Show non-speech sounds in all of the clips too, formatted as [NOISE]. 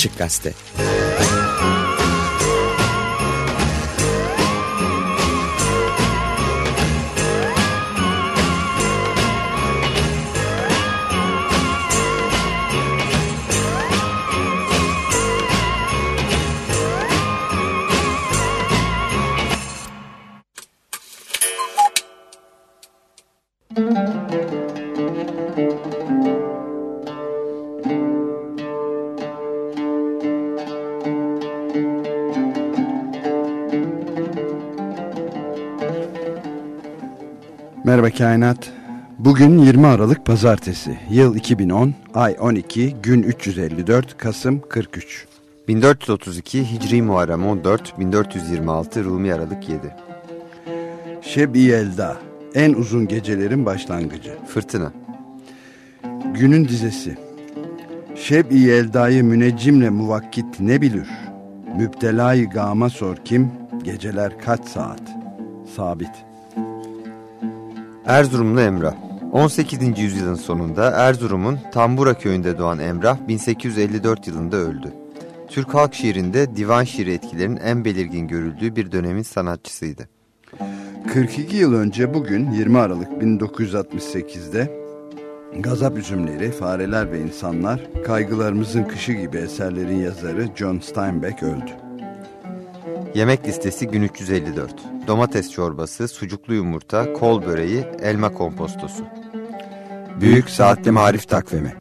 Açık Gazete Merhaba Kainat. Bugün 20 Aralık Pazartesi. Yıl 2010, ay 12, gün 354, Kasım 43. 1432 Hicri Muharrem 14, 1426 Rumi Aralık 7. Şeb-i Yelda, en uzun gecelerin başlangıcı. Fırtına. Günün dizesi. Şeb-i Yelda'yı müneccimle muvakkit ne bilir? Müptelayı gama sor kim? Geceler kaç saat? Sabit. Erzurumlu Emrah 18. yüzyılın sonunda Erzurum'un Tambura köyünde doğan Emrah 1854 yılında öldü. Türk halk şiirinde divan şiiri etkilerinin en belirgin görüldüğü bir dönemin sanatçısıydı. 42 yıl önce bugün 20 Aralık 1968'de Gazap Üzümleri, Fareler ve İnsanlar, Kaygılarımızın Kışı gibi eserlerin yazarı John Steinbeck öldü. Yemek listesi gün 354. Domates çorbası, sucuklu yumurta, kol böreği, elma kompostosu. Büyük Saatli Marif Takvimi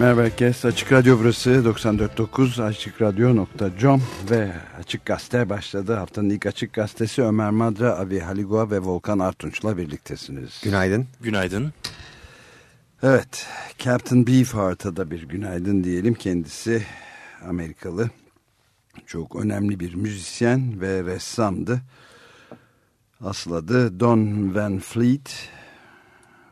Merhaba herkes. Açık Radyo burası 94.9 AçıkRadyo.com ve Açık Gazete başladı. Haftanın ilk Açık Gazetesi Ömer Madra, Avi Haligua ve Volkan Artunç'la birliktesiniz. Günaydın. Günaydın. Evet, Captain Beefheart'a da bir günaydın diyelim. Kendisi Amerikalı, çok önemli bir müzisyen ve ressamdı. Asıl adı Don Van Fleet.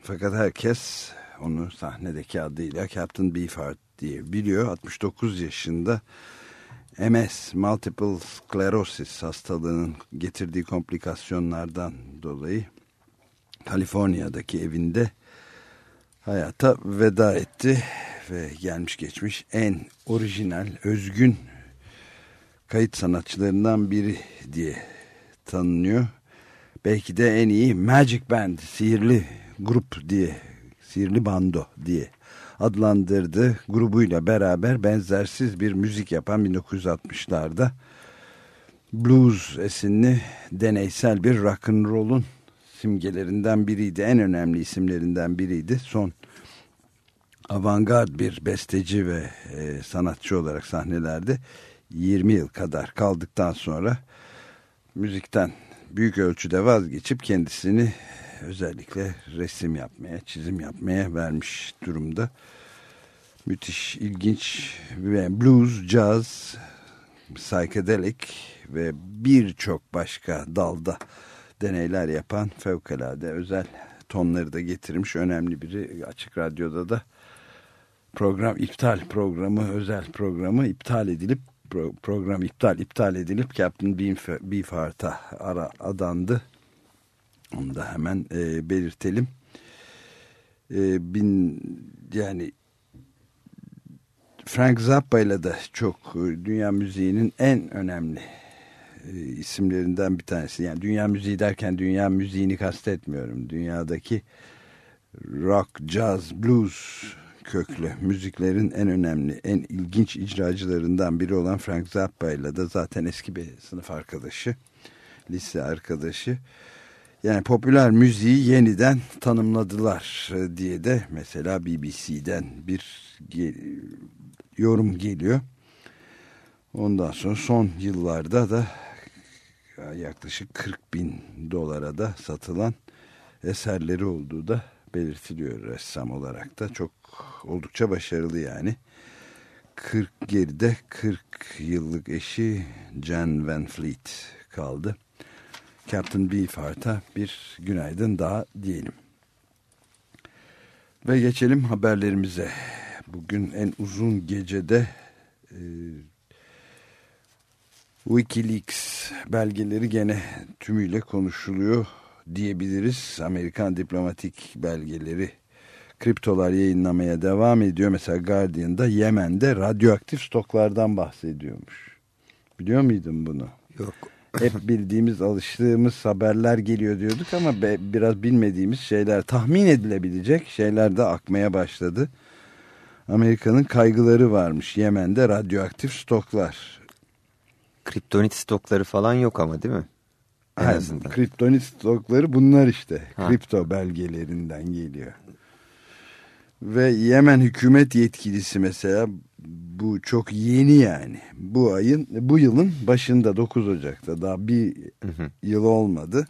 Fakat herkes onu sahnedeki adıyla Captain Beefheart diye biliyor. 69 yaşında MS, Multiple Sclerosis hastalığının getirdiği komplikasyonlardan dolayı Kaliforniya'daki evinde hayata veda etti ve gelmiş geçmiş en orijinal, özgün kayıt sanatçılarından biri diye tanınıyor. Belki de en iyi Magic Band, sihirli grup diye Sihirli Bando diye adlandırdı. Grubuyla beraber benzersiz bir müzik yapan 1960'larda blues esinli deneysel bir rock and roll'un simgelerinden biriydi. En önemli isimlerinden biriydi. Son avantgard bir besteci ve e, sanatçı olarak sahnelerde 20 yıl kadar kaldıktan sonra müzikten büyük ölçüde vazgeçip kendisini özellikle resim yapmaya, çizim yapmaya vermiş durumda. Müthiş, ilginç blues, jazz, psychedelic ve birçok başka dalda deneyler yapan fevkalade özel tonları da getirmiş. Önemli biri Açık Radyo'da da program iptal programı, özel programı iptal edilip program iptal iptal edilip Captain Beefheart'a adandı. Onu da hemen e, belirtelim. E, bin yani Frank Zappa ile de çok e, dünya müziğinin en önemli e, isimlerinden bir tanesi. Yani dünya müziği derken dünya müziğini kastetmiyorum. Dünyadaki rock, jazz, blues köklü müziklerin en önemli, en ilginç icracılarından biri olan Frank Zappa ile de zaten eski bir sınıf arkadaşı, lise arkadaşı yani popüler müziği yeniden tanımladılar e, diye de mesela BBC'den bir yorum geliyor. Ondan sonra son yıllarda da yaklaşık 40 bin dolara da satılan eserleri olduğu da belirtiliyor ressam olarak da çok oldukça başarılı yani. 40 geride 40 yıllık eşi Jan Van Fleet kaldı. Captain Beefheart'a bir günaydın daha diyelim. Ve geçelim haberlerimize. Bugün en uzun gecede e, Wikileaks belgeleri gene tümüyle konuşuluyor diyebiliriz. Amerikan diplomatik belgeleri kriptolar yayınlamaya devam ediyor. Mesela Guardian'da Yemen'de radyoaktif stoklardan bahsediyormuş. Biliyor muydun bunu? Yok hep bildiğimiz, alıştığımız haberler geliyor diyorduk ama be, biraz bilmediğimiz şeyler, tahmin edilebilecek şeyler de akmaya başladı. Amerika'nın kaygıları varmış Yemen'de radyoaktif stoklar. Kriptonit stokları falan yok ama değil mi? En azından. Kriptonit stokları bunlar işte. Ha. Kripto belgelerinden geliyor. Ve Yemen hükümet yetkilisi mesela bu çok yeni yani. Bu ayın bu yılın başında 9 Ocak'ta daha bir hı hı. yıl olmadı.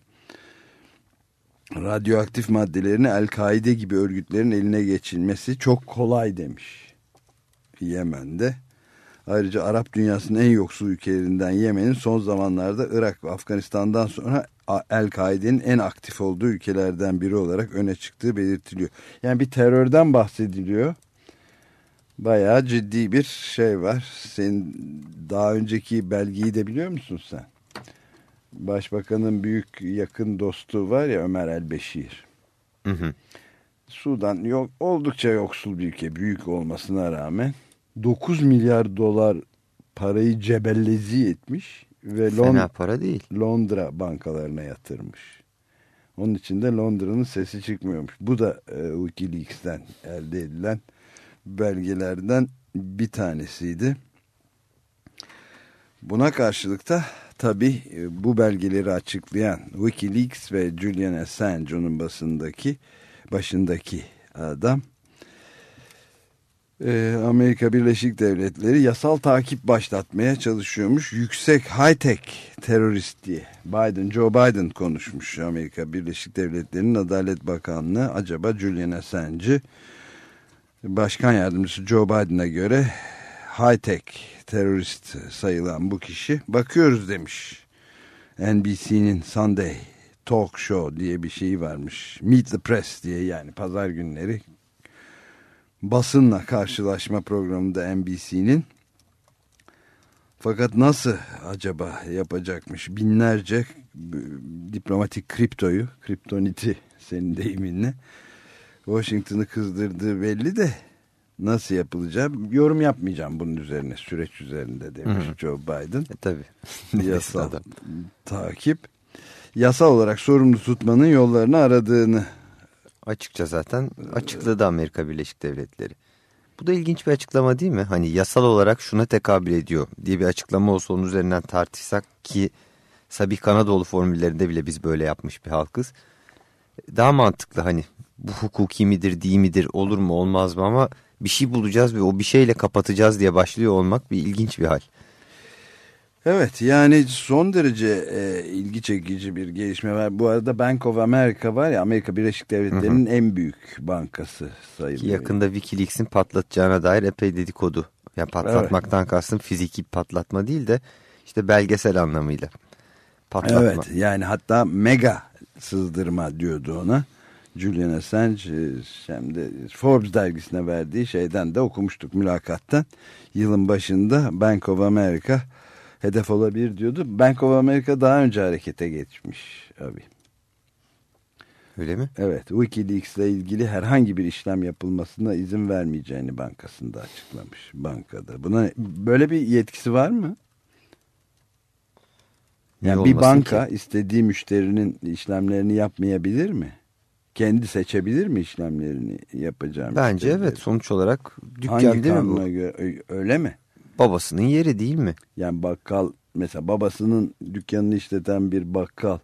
Radyoaktif maddelerini El-Kaide gibi örgütlerin eline geçilmesi çok kolay demiş. Yemen'de. Ayrıca Arap dünyasının en yoksul ülkelerinden Yemen'in son zamanlarda Irak ve Afganistan'dan sonra El-Kaide'nin en aktif olduğu ülkelerden biri olarak öne çıktığı belirtiliyor. Yani bir terörden bahsediliyor. Bayağı ciddi bir şey var. Senin daha önceki belgeyi de biliyor musun sen? Başbakanın büyük yakın dostu var ya Ömer Elbeşir. Hı hı. Sudan yok, oldukça yoksul bir ülke büyük olmasına rağmen 9 milyar dolar parayı cebellezi etmiş ve Fena para değil. Londra bankalarına yatırmış. Onun için de Londra'nın sesi çıkmıyormuş. Bu da e, Wikileaks'ten elde edilen belgelerden bir tanesiydi. Buna karşılık da tabi e, bu belgeleri açıklayan Wikileaks ve Julian Assange onun basındaki başındaki adam Ee, Amerika Birleşik Devletleri yasal takip başlatmaya çalışıyormuş. Yüksek high-tech terörist diye. Biden, Joe Biden konuşmuş Amerika Birleşik Devletleri'nin Adalet Bakanlığı. Acaba Julian Assange Başkan Yardımcısı Joe Biden'a göre high-tech terörist sayılan bu kişi bakıyoruz demiş. NBC'nin Sunday Talk Show diye bir şeyi varmış. Meet the Press diye yani pazar günleri basınla karşılaşma programında NBC'nin. Fakat nasıl acaba yapacakmış? Binlerce diplomatik kriptoyu, kriptoniti senin deyiminle Washington'ı kızdırdığı belli de nasıl yapılacağı yorum yapmayacağım bunun üzerine süreç üzerinde demiş Hı -hı. Joe Biden. E, tabii. [LAUGHS] Yasal takip. Yasal olarak sorumlu tutmanın yollarını aradığını Açıkça zaten açıkladı Amerika Birleşik Devletleri. Bu da ilginç bir açıklama değil mi? Hani yasal olarak şuna tekabül ediyor diye bir açıklama olsa onun üzerinden tartışsak ki Sabih Kanadoğlu formüllerinde bile biz böyle yapmış bir halkız. Daha mantıklı hani bu hukuki midir değil midir olur mu olmaz mı ama bir şey bulacağız ve o bir şeyle kapatacağız diye başlıyor olmak bir ilginç bir hal. Evet yani son derece e, ilgi çekici bir gelişme var. Bu arada Bank of America var ya Amerika Birleşik Devletleri'nin en büyük bankası sayılıyor. Yakında Wikileaks'in patlatacağına dair epey dedikodu. Yani patlatmaktan evet. kastım fiziki patlatma değil de işte belgesel anlamıyla patlatma. Evet yani hatta mega sızdırma diyordu ona. Julian Assange hem de Forbes dergisine verdiği şeyden de okumuştuk mülakattan. Yılın başında Bank of America hedef olabilir diyordu. Bank of America daha önce harekete geçmiş abi. Öyle mi? Evet. Wikileaks ile ilgili herhangi bir işlem yapılmasına izin vermeyeceğini bankasında açıklamış. Bankada. Buna böyle bir yetkisi var mı? Yani bir banka ki? istediği müşterinin işlemlerini yapmayabilir mi? Kendi seçebilir mi işlemlerini yapacağım? Bence evet. Sonuç olarak dükkan Hangi değil mi bu? Göre, öyle mi? Babasının yeri değil mi? Yani bakkal mesela babasının dükkanını işleten bir bakkal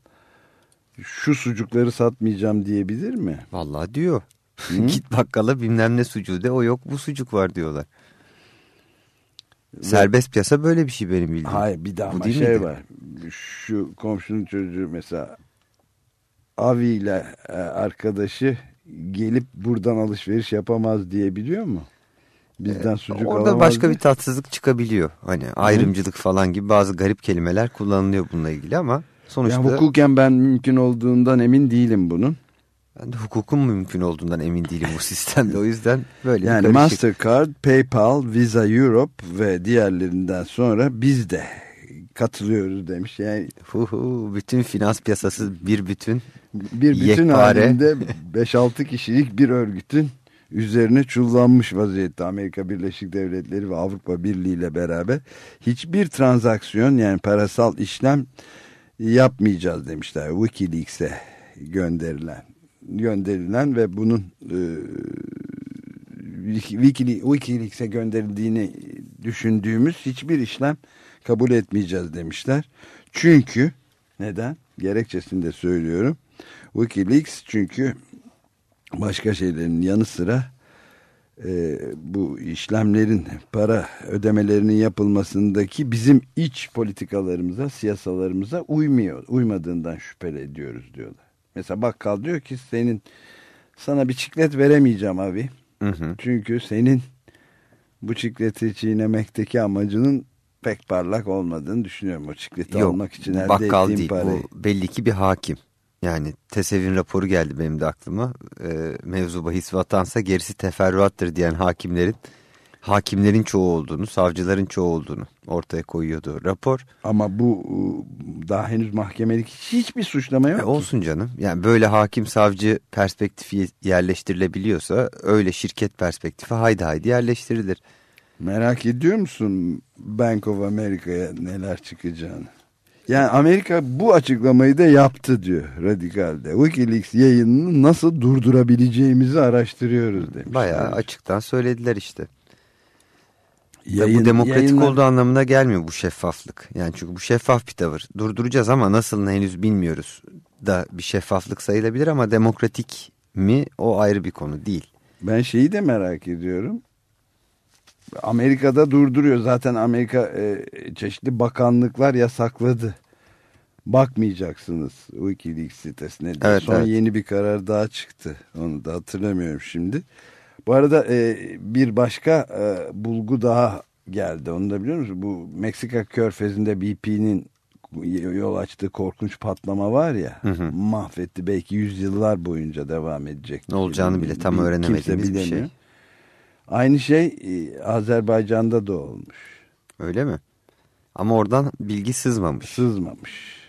şu sucukları satmayacağım diyebilir mi? Vallahi diyor. [LAUGHS] Git bakkala bilmem ne sucuğu de o yok bu sucuk var diyorlar. Serbest piyasa böyle bir şey benim bildiğim. Hayır bir daha ama şey miydi? var. Şu komşunun çocuğu mesela Avi ile e, arkadaşı gelip buradan alışveriş yapamaz diyebiliyor mu? Bizden sucuk Orada başka diye. bir tatsızlık çıkabiliyor. Hani ayrımcılık Hı. falan gibi bazı garip kelimeler kullanılıyor bununla ilgili ama sonuçta... Yani hukuken ben mümkün olduğundan emin değilim bunun. Ben de hukukun mümkün olduğundan emin değilim bu [LAUGHS] sistemde. O yüzden böyle Yani Mastercard, PayPal, Visa Europe ve diğerlerinden sonra biz de katılıyoruz demiş. Yani hu hu, bütün finans piyasası bir bütün. Bir bütün yekpare. halinde 5-6 kişilik bir örgütün üzerine çullanmış vaziyette Amerika Birleşik Devletleri ve Avrupa Birliği ile beraber hiçbir transaksiyon yani parasal işlem yapmayacağız demişler Wikileaks'e gönderilen gönderilen ve bunun e, Wikileaks'e gönderildiğini düşündüğümüz hiçbir işlem kabul etmeyeceğiz demişler. Çünkü neden? Gerekçesini de söylüyorum. Wikileaks çünkü başka şeylerin yanı sıra e, bu işlemlerin para ödemelerinin yapılmasındaki bizim iç politikalarımıza, siyasalarımıza uymuyor, uymadığından şüpheli ediyoruz diyorlar. Mesela bakkal diyor ki senin sana bir çiklet veremeyeceğim abi. Hı hı. Çünkü senin bu çikleti çiğnemekteki amacının pek parlak olmadığını düşünüyorum. O çikleti Yok, almak için elde bakkal ettiğim değil, parayı. Bu belli ki bir hakim. Yani tesevin raporu geldi benim de aklıma. E, mevzu bahis vatansa gerisi teferruattır diyen hakimlerin hakimlerin çoğu olduğunu, savcıların çoğu olduğunu ortaya koyuyordu rapor. Ama bu daha henüz mahkemelik hiçbir suçlama yok. E, olsun canım. Yani böyle hakim savcı perspektifi yerleştirilebiliyorsa öyle şirket perspektifi haydi haydi yerleştirilir. Merak ediyor musun Bank of America'ya neler çıkacağını? Yani Amerika bu açıklamayı da yaptı diyor Radikal'de. Wikileaks yayınını nasıl durdurabileceğimizi araştırıyoruz demiş. Bayağı açıktan söylediler işte. Yayın, bu demokratik yayınlar... olduğu anlamına gelmiyor bu şeffaflık. Yani çünkü bu şeffaf bir tavır. Durduracağız ama nasıl henüz bilmiyoruz da bir şeffaflık sayılabilir ama demokratik mi o ayrı bir konu değil. Ben şeyi de merak ediyorum. Amerika'da durduruyor. Zaten Amerika e, çeşitli bakanlıklar yasakladı. Bakmayacaksınız Wikileaks sitesine. Evet, Son evet. yeni bir karar daha çıktı. Onu da hatırlamıyorum şimdi. Bu arada e, bir başka e, bulgu daha geldi. Onu da biliyor musun? Bu Meksika körfezinde BP'nin yol açtığı korkunç patlama var ya. Hı hı. Mahvetti. Belki yüzyıllar boyunca devam edecek. Ne olacağını bile tam öğrenemediğimiz bir şey. Aynı şey e, Azerbaycan'da da olmuş. Öyle mi? Ama oradan bilgi sızmamış. Sızmamış.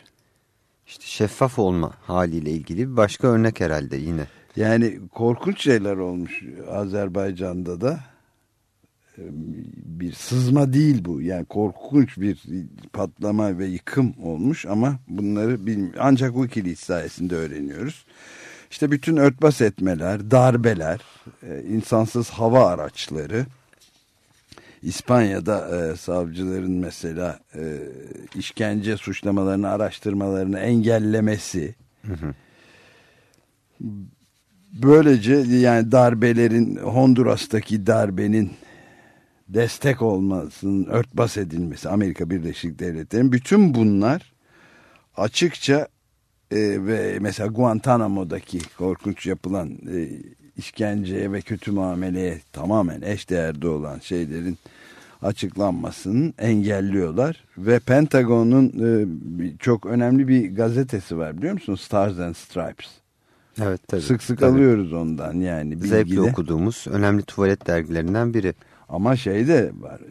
İşte şeffaf olma haliyle ilgili bir başka örnek herhalde yine. Yani korkunç şeyler olmuş Azerbaycan'da da. E, Bir sızma değil bu. Yani korkunç bir patlama ve yıkım olmuş ama bunları ancak Wikileaks sayesinde öğreniyoruz. İşte bütün örtbas etmeler, darbeler, e, insansız hava araçları, İspanya'da e, savcıların mesela e, işkence suçlamalarını araştırmalarını engellemesi. Böylece yani darbelerin Honduras'taki darbenin destek olmasının örtbas edilmesi Amerika Birleşik Devletleri'nin bütün bunlar açıkça e, ve mesela Guantanamo'daki korkunç yapılan e, işkenceye ve kötü muameleye tamamen eşdeğerde olan şeylerin açıklanmasını engelliyorlar ve Pentagon'un e, çok önemli bir gazetesi var biliyor musun? Stars and Stripes. Evet tabii. sık sık Tabii. alıyoruz ondan yani Zevkle bilgide. okuduğumuz önemli tuvalet dergilerinden biri. Ama şey de var.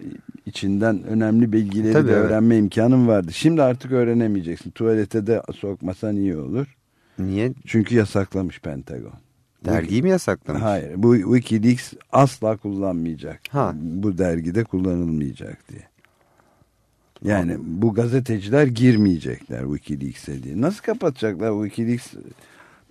içinden önemli bilgileri Tabii, de evet. öğrenme imkanın vardı. Şimdi artık öğrenemeyeceksin. Tuvalete de sokmasan iyi olur. Niye? Çünkü yasaklamış Pentagon. Dergiyi mi yasaklamış? Hayır. Bu Wikileaks asla kullanmayacak. Ha. Bu dergide kullanılmayacak diye. Yani bu gazeteciler girmeyecekler Wikileaks'e diye. Nasıl kapatacaklar Wikileaks?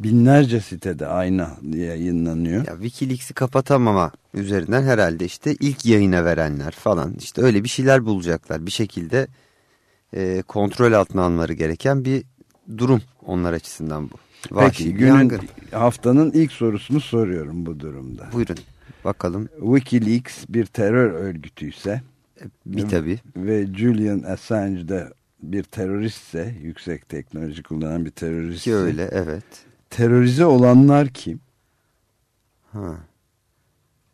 Binlerce sitede aynı yayınlanıyor. Ya Wikileaks'i kapatamama üzerinden herhalde işte ilk yayına verenler falan işte öyle bir şeyler bulacaklar. Bir şekilde e, kontrol altına almaları gereken bir durum onlar açısından bu. Vahşi Peki günün yangın. haftanın ilk sorusunu soruyorum bu durumda. Buyurun bakalım Wikileaks bir terör örgütüyse bir tabi. ve Julian Assange de bir teröristse, yüksek teknoloji kullanan bir teröristse, Ki öyle evet. Terörize olanlar kim? Ha.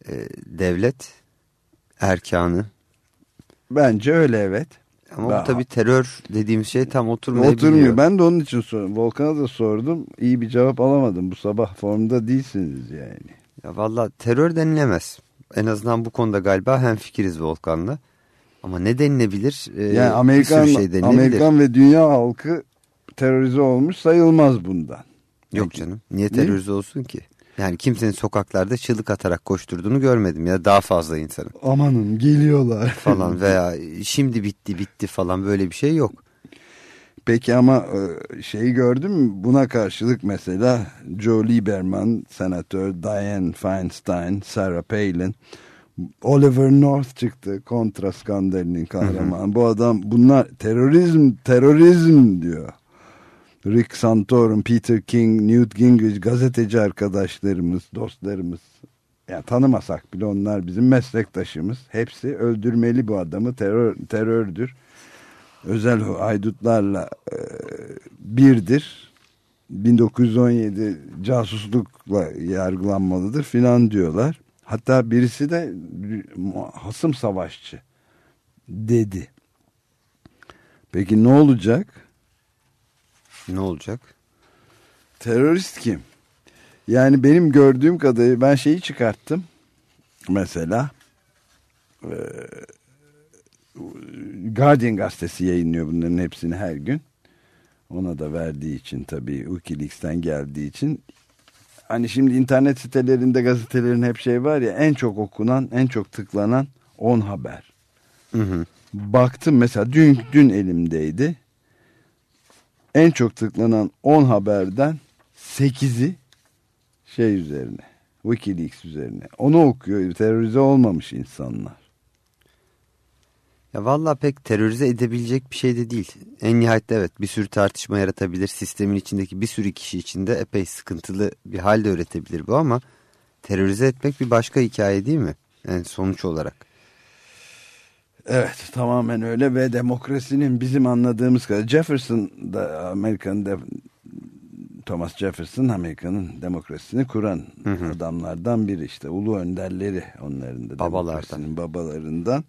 E, devlet erkanı Bence öyle evet. ama Ben- bu tabi terör dediğimiz şey tam oturmayabiliyor. Oturmuyor. Ben de onun için sordum. Volkan'a da sordum. İyi bir cevap alamadım. Bu sabah formda değilsiniz yani. Ya valla terör denilemez. En azından bu konuda galiba hemfikiriz Volkan'la. Ama ne denilebilir? Ee, Yani Amerikan, şey denilebilir. Amerikan ve dünya halkı terörize olmuş sayılmaz bundan. Yok canım. Niye terörize olsun ki? Yani kimsenin sokaklarda çığlık atarak koşturduğunu görmedim. Ya daha fazla insanın Amanın geliyorlar [LAUGHS] falan veya şimdi bitti bitti falan böyle bir şey yok. Peki ama e, şeyi gördün mü? Buna karşılık mesela Joe Lieberman, senatör Dianne Feinstein, Sarah Palin, Oliver North çıktı. Kontra skandalinin kahramanı. Bu adam bunlar terörizm, terörizm diyor. Rick Santorum, Peter King, Newt Gingrich gazeteci arkadaşlarımız, dostlarımız. Yani tanımasak bile onlar bizim meslektaşımız. Hepsi öldürmeli bu adamı. Terör, terördür özel haydutlarla e, birdir. 1917 casuslukla yargılanmalıdır filan diyorlar. Hatta birisi de hasım savaşçı dedi. Peki ne olacak? Ne olacak? Terörist kim? Yani benim gördüğüm kadarıyla ben şeyi çıkarttım. Mesela e, Guardian gazetesi yayınlıyor bunların hepsini her gün. Ona da verdiği için tabii Wikileaks'ten geldiği için. Hani şimdi internet sitelerinde gazetelerin hep şey var ya en çok okunan, en çok tıklanan 10 haber. Hı hı. Baktım mesela dün, dün elimdeydi. En çok tıklanan 10 haberden 8'i şey üzerine. Wikileaks üzerine. Onu okuyor. Terörize olmamış insanlar. Ya valla pek terörize edebilecek bir şey de değil. En nihayette evet bir sürü tartışma yaratabilir. Sistemin içindeki bir sürü kişi içinde epey sıkıntılı bir hal de öğretebilir bu ama terörize etmek bir başka hikaye değil mi? Yani sonuç olarak. Evet tamamen öyle ve demokrasinin bizim anladığımız kadar Jefferson da Amerika'nın de, Thomas Jefferson Amerika'nın demokrasisini kuran hı hı. adamlardan biri işte ulu önderleri onların da babalardan. babalarından.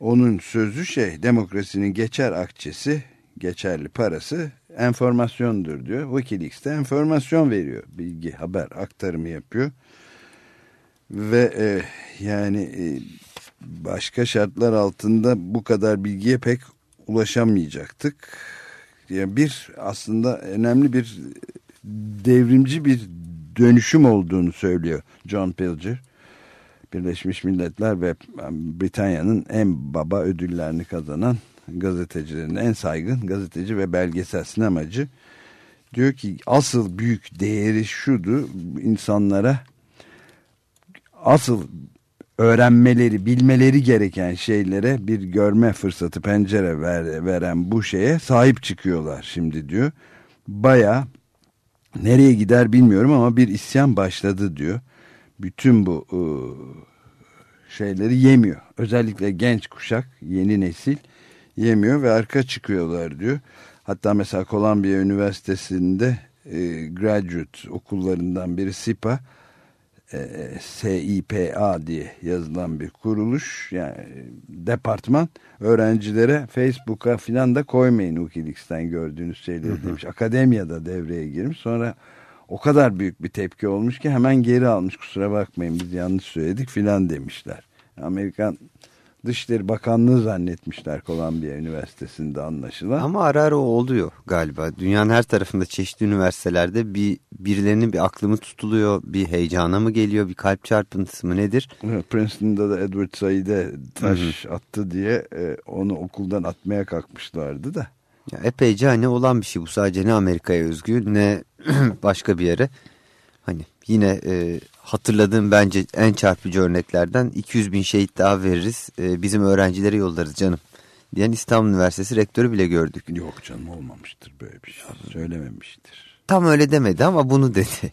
Onun sözü şey demokrasinin geçer akçesi geçerli parası enformasyondur diyor. Wikileaks'te enformasyon veriyor. Bilgi, haber aktarımı yapıyor. Ve e, yani e, başka şartlar altında bu kadar bilgiye pek ulaşamayacaktık. Yani bir aslında önemli bir devrimci bir dönüşüm olduğunu söylüyor John Pilger. Birleşmiş Milletler ve Britanya'nın en baba ödüllerini kazanan gazetecilerin en saygın gazeteci ve belgesel sinemacı diyor ki asıl büyük değeri şudu insanlara asıl öğrenmeleri, bilmeleri gereken şeylere bir görme fırsatı pencere ver, veren bu şeye sahip çıkıyorlar şimdi diyor. Baya nereye gider bilmiyorum ama bir isyan başladı diyor. Bütün bu ıı, şeyleri yemiyor. Özellikle genç kuşak, yeni nesil yemiyor ve arka çıkıyorlar diyor. Hatta mesela Columbia Üniversitesi'nde e, graduate okullarından biri SIPA e, SIPA diye yazılan bir kuruluş yani departman öğrencilere Facebook'a filan da koymayın Wikileaks'ten gördüğünüz şeyleri demiş. Akademiyada devreye girmiş. Sonra o kadar büyük bir tepki olmuş ki hemen geri almış. Kusura bakmayın biz yanlış söyledik filan demişler. Amerikan Dışişleri Bakanlığı zannetmişler Kolombiya Üniversitesi'nde anlaşılan. Ama ara ara oluyor galiba. Dünyanın her tarafında çeşitli üniversitelerde bir birilerinin bir aklımı tutuluyor, bir heyecana mı geliyor, bir kalp çarpıntısı mı nedir? Princeton'da da Edward Said'e taş Hı -hı. attı diye e, onu okuldan atmaya kalkmışlardı da. Ya epeyce hani olan bir şey bu sadece ne Amerika'ya özgü ne [CLEARS THROAT] başka bir yere. Hani yine e, hatırladığım bence en çarpıcı örneklerden 200 bin şehit daha veririz e, bizim öğrencilere yollarız canım diyen İstanbul Üniversitesi rektörü bile gördük. Yok canım olmamıştır böyle bir şey söylememiştir. Tam öyle demedi ama bunu dedi. [LAUGHS]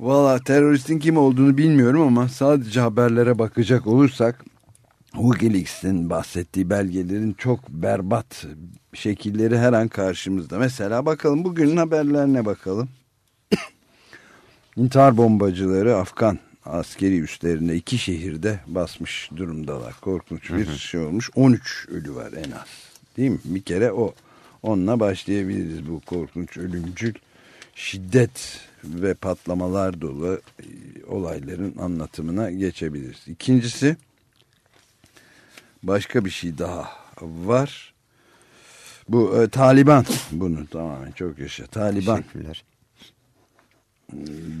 Valla teröristin kim olduğunu bilmiyorum ama sadece haberlere bakacak olursak Wikileaks'in bahsettiği belgelerin çok berbat şekilleri her an karşımızda. Mesela bakalım bugünün haberlerine bakalım. İntihar bombacıları Afgan askeri üslerinde iki şehirde basmış durumdalar. Korkunç bir hı hı. şey olmuş. 13 ölü var en az. Değil mi? Bir kere o. Onunla başlayabiliriz bu korkunç ölümcül şiddet ve patlamalar dolu e, olayların anlatımına geçebiliriz. İkincisi başka bir şey daha var. Bu e, Taliban bunu tamamen çok yaşa. Taliban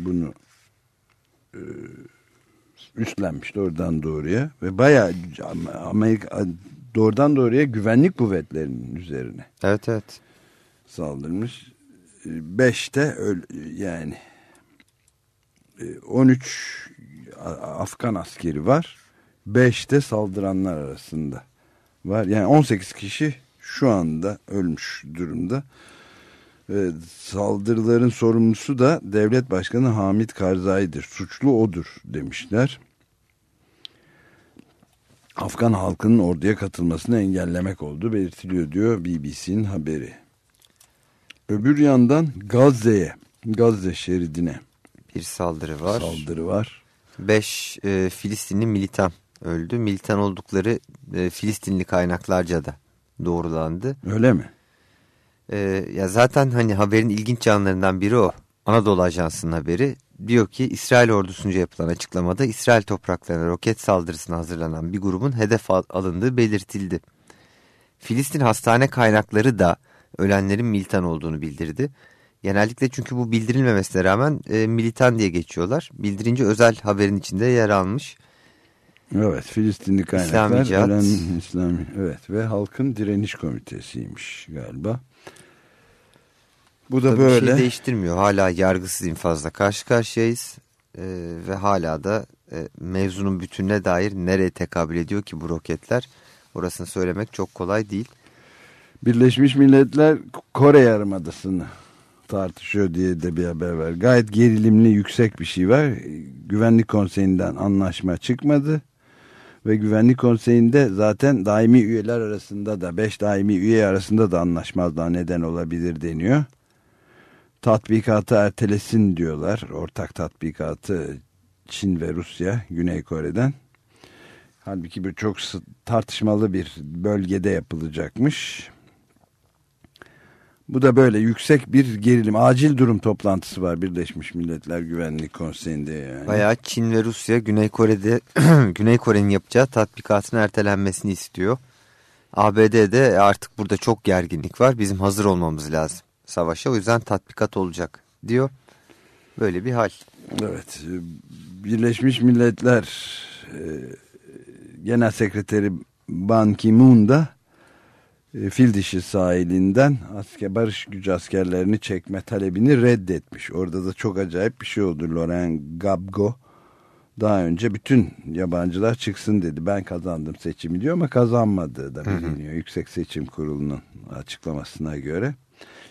bunu e, üstlenmiş doğrudan doğruya ve bayağı Amerika doğrudan doğruya güvenlik kuvvetlerinin üzerine. Evet evet. Saldırmış. Beşte öl, yani 13 e, Afgan askeri var. Beşte saldıranlar arasında var. Yani 18 kişi şu anda ölmüş durumda. Saldırıların sorumlusu da devlet başkanı Hamit Karzai'dir. Suçlu odur demişler. Afgan halkının orduya katılmasını engellemek olduğu belirtiliyor diyor BBC'nin haberi. Öbür yandan Gazze'ye, Gazze şeridine bir saldırı var. Saldırı var. Beş e, Filistinli militan öldü. Militan oldukları e, Filistinli kaynaklarca da doğrulandı. Öyle mi? Ee, ya zaten hani haberin ilginç yanlarından biri o. Anadolu Ajansı'nın haberi diyor ki İsrail ordusunca yapılan açıklamada İsrail topraklarına roket saldırısına hazırlanan bir grubun hedef alındığı belirtildi. Filistin hastane kaynakları da ölenlerin militan olduğunu bildirdi. Genellikle çünkü bu bildirilmemesine rağmen e, militan diye geçiyorlar. Bildirince özel haberin içinde yer almış. Evet Filistinli kaynaklar İslami ölen İslami evet ve halkın direniş komitesiymiş galiba. Bu da Tabii böyle. Bir şey değiştirmiyor. Hala yargısız infazla karşı karşıyayız. Ee, ve hala da e, mevzunun bütününe dair nereye tekabül ediyor ki bu roketler? Orasını söylemek çok kolay değil. Birleşmiş Milletler Kore Yarımadası'nı tartışıyor diye de bir haber var. Gayet gerilimli yüksek bir şey var. Güvenlik Konseyi'nden anlaşma çıkmadı. Ve Güvenlik Konseyi'nde zaten daimi üyeler arasında da 5 daimi üye arasında da anlaşmazlığa neden olabilir deniyor. Tatbikatı ertelesin diyorlar. Ortak tatbikatı Çin ve Rusya Güney Kore'den. Halbuki bir çok tartışmalı bir bölgede yapılacakmış. Bu da böyle yüksek bir gerilim. Acil durum toplantısı var Birleşmiş Milletler Güvenlik Konseyi'nde. Yani. Bayağı Çin ve Rusya Güney Kore'de [CLEARS THROAT] Güney Kore'nin yapacağı tatbikatın ertelenmesini istiyor. ABD'de artık burada çok gerginlik var. Bizim hazır olmamız lazım savaşa. O yüzden tatbikat olacak diyor. Böyle bir hal. Evet. Birleşmiş Milletler e, Genel Sekreteri Ban Ki-moon da e, fil dişi sahilinden asker, barış gücü askerlerini çekme talebini reddetmiş. Orada da çok acayip bir şey oldu. Loren Gabgo daha önce bütün yabancılar çıksın dedi. Ben kazandım seçimi diyor ama kazanmadığı da biliniyor. Hı hı. Yüksek Seçim Kurulu'nun açıklamasına göre.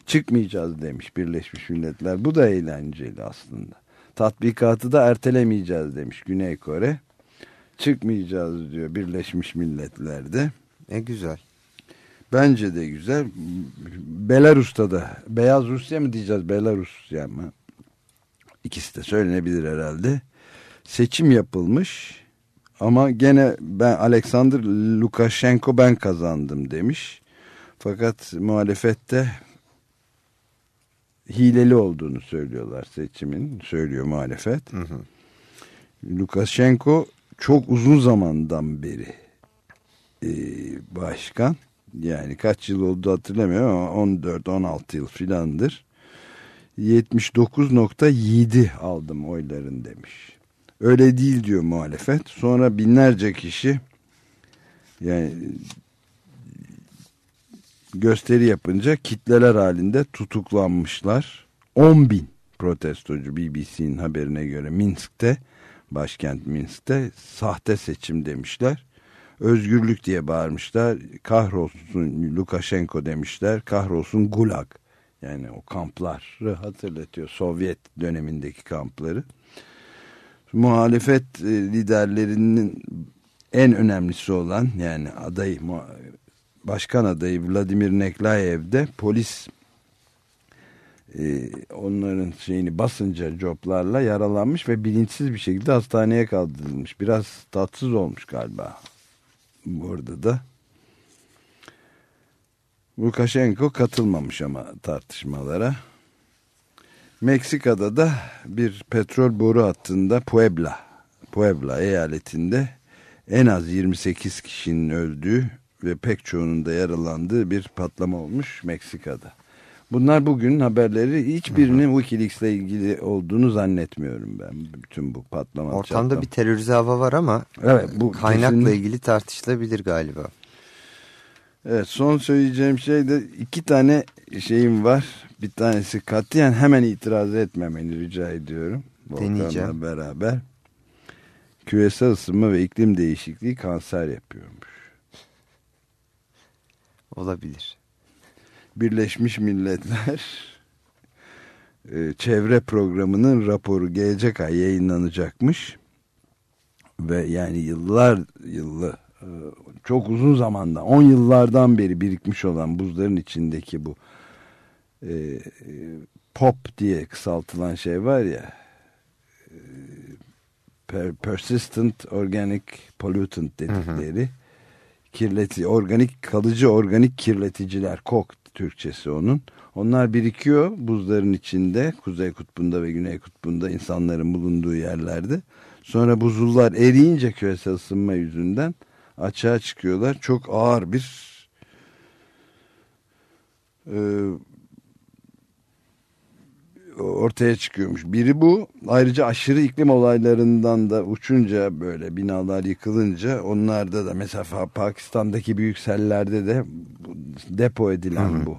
Çıkmayacağız demiş Birleşmiş Milletler. Bu da eğlenceli aslında. Tatbikatı da ertelemeyeceğiz demiş Güney Kore. Çıkmayacağız diyor Birleşmiş Milletler'de. Ne güzel. Bence de güzel. Belarus'ta da Beyaz Rusya mı diyeceğiz Belarusya mı? İkisi de söylenebilir herhalde. Seçim yapılmış ama gene ben Alexander Lukashenko ben kazandım demiş. Fakat muhalefette hileli olduğunu söylüyorlar seçimin. Söylüyor muhalefet. Hı hı. Lukashenko çok uzun zamandan beri e, başkan. Yani kaç yıl oldu hatırlamıyorum ama 14-16 yıl filandır. 79.7 aldım oyların demiş. Öyle değil diyor muhalefet. Sonra binlerce kişi yani gösteri yapınca kitleler halinde tutuklanmışlar. 10 bin protestocu BBC'nin haberine göre Minsk'te başkent Minsk'te sahte seçim demişler. Özgürlük diye bağırmışlar. Kahrolsun Lukashenko demişler. Kahrolsun Gulag. Yani o kampları hatırlatıyor. Sovyet dönemindeki kampları. Muhalefet e, liderlerinin en önemlisi olan yani adayı başkan adayı Vladimir Neklayev de polis e, onların şeyini basınca coplarla yaralanmış ve bilinçsiz bir şekilde hastaneye kaldırılmış. Biraz tatsız olmuş galiba burada da. Lukashenko katılmamış ama tartışmalara. Meksika'da da bir petrol boru hattında Puebla, Puebla eyaletinde en az 28 kişinin öldüğü ve pek çoğunun da yaralandığı bir patlama olmuş Meksika'da. Bunlar bugün haberleri hiçbirinin Wikileaks ile ilgili olduğunu zannetmiyorum ben. Bütün bu patlama. Ortamda çatlama. bir terörize hava var ama evet, bu kaynakla kesinlikle... ilgili tartışılabilir galiba. Evet son söyleyeceğim şey de iki tane şeyim var. Bir tanesi katiyen hemen itiraz etmemeni rica ediyorum. Deneyeceğim. beraber. Küresel ısınma ve iklim değişikliği kanser yapıyormuş. Olabilir. Birleşmiş Milletler e, çevre programının raporu gelecek ay yayınlanacakmış. Ve yani yıllar yıllı e, çok uzun zamanda 10 yıllardan beri birikmiş olan buzların içindeki bu e, pop diye kısaltılan şey var ya persistent organic pollutant dedikleri hı hı. Kirleti organik kalıcı organik kirleticiler kok Türkçesi onun. Onlar birikiyor buzların içinde Kuzey Kutbu'nda ve Güney Kutbu'nda insanların bulunduğu yerlerde. Sonra buzullar eriyince küresel ısınma yüzünden açığa çıkıyorlar. Çok ağır bir e, ortaya çıkıyormuş. Biri bu. Ayrıca aşırı iklim olaylarından da uçunca böyle binalar yıkılınca onlarda da mesela Pakistan'daki büyük sellerde de depo edilen hı hı. bu.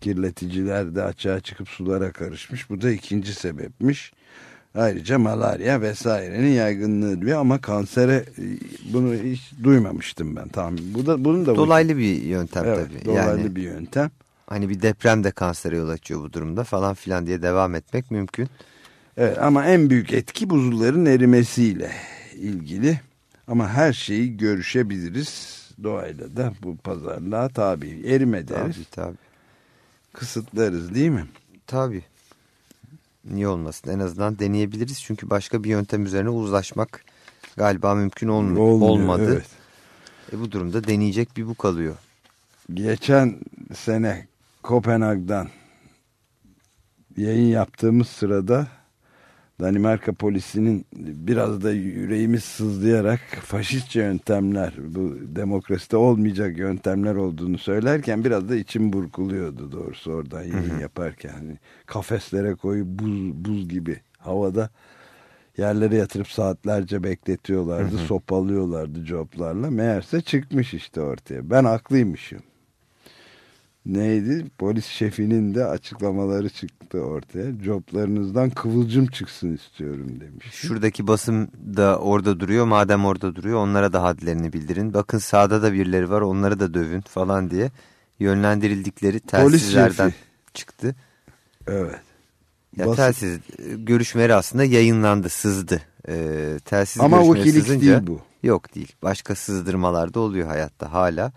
Kirleticiler de açığa çıkıp sulara karışmış. Bu da ikinci sebepmiş. Ayrıca malaria vesairenin yaygınlığı diyor ama kansere e, bunu hiç duymamıştım ben. Tamam. Bu da bunun da dolaylı bir yöntem evet, tabii. Dolaylı yani... bir yöntem hani bir deprem de kansere yol açıyor bu durumda falan filan diye devam etmek mümkün. Evet ama en büyük etki buzulların erimesiyle ilgili. Ama her şeyi görüşebiliriz. Doğayla da bu pazarlığa tabi. Erime deriz. Tabii tabii. Kısıtlarız değil mi? Tabii. Niye olmasın? En azından deneyebiliriz. Çünkü başka bir yöntem üzerine uzlaşmak galiba mümkün olm Olmuyor, olmadı. Evet. E bu durumda deneyecek bir bu kalıyor. Geçen sene Kopenhag'dan yayın yaptığımız sırada Danimarka polisinin biraz da yüreğimiz sızlayarak faşistçe yöntemler, bu demokraside olmayacak yöntemler olduğunu söylerken biraz da içim burkuluyordu doğrusu oradan yayın yaparken. Hani kafeslere koyup buz, buz gibi havada yerlere yatırıp saatlerce bekletiyorlardı, sopalıyorlardı coplarla. Meğerse çıkmış işte ortaya. Ben haklıymışım. Neydi? Polis şefinin de açıklamaları çıktı ortaya. Coplarınızdan kıvılcım çıksın istiyorum demiş. Şuradaki basım da orada duruyor. Madem orada duruyor onlara da hadlerini bildirin. Bakın sağda da birileri var onları da dövün falan diye yönlendirildikleri telsizlerden çıktı. Evet. Ya Basın- telsiz görüşmeleri aslında yayınlandı, sızdı. Ee, telsiz Ama wikileaks sızınca, değil bu. Yok değil. Başka sızdırmalar da oluyor hayatta hala.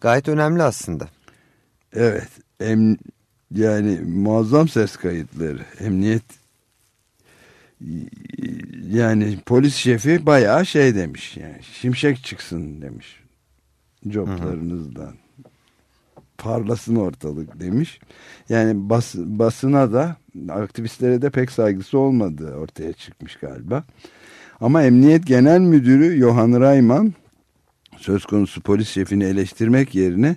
Gayet önemli aslında. Evet. Em, yani muazzam ses kayıtları. Emniyet yani polis şefi bayağı şey demiş. Yani şimşek çıksın demiş. Coplarınızdan. Parlasın ortalık demiş. Yani bas, basına da aktivistlere de pek saygısı olmadığı ortaya çıkmış galiba. Ama Emniyet Genel Müdürü Johan Rayman söz konusu polis şefini eleştirmek yerine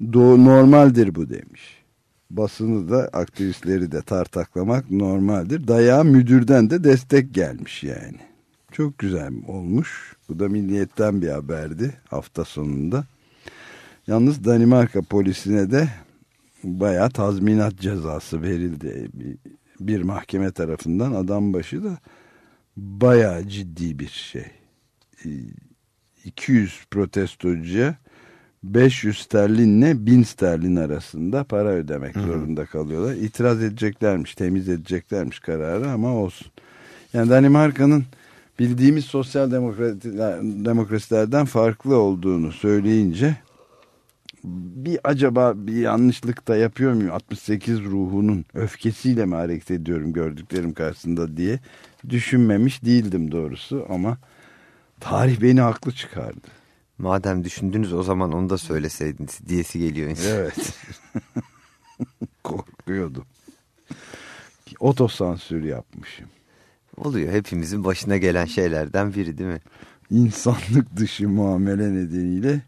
doğu normaldir bu demiş. Basını da aktivistleri de tartaklamak normaldir. Dayağı müdürden de destek gelmiş yani. Çok güzel olmuş. Bu da milliyetten bir haberdi hafta sonunda. Yalnız Danimarka polisine de bayağı tazminat cezası verildi. Bir, bir mahkeme tarafından adam başı da bayağı ciddi bir şey. Ee, 200 protestocuya 500 sterlinle 1000 sterlin arasında para ödemek zorunda kalıyorlar. İtiraz edeceklermiş, temiz edeceklermiş kararı ama olsun. Yani Danimarka'nın bildiğimiz sosyal demokrasilerden farklı olduğunu söyleyince bir acaba bir yanlışlık da yapıyor muyum 68 ruhunun öfkesiyle mi hareket ediyorum gördüklerim karşısında diye düşünmemiş değildim doğrusu ama tarih beni haklı çıkardı. Madem düşündünüz o zaman onu da söyleseydiniz diyesi geliyor insan. Evet. [LAUGHS] Korkuyordum. Otosansür yapmışım. Oluyor hepimizin başına gelen şeylerden biri değil mi? İnsanlık dışı muamele nedeniyle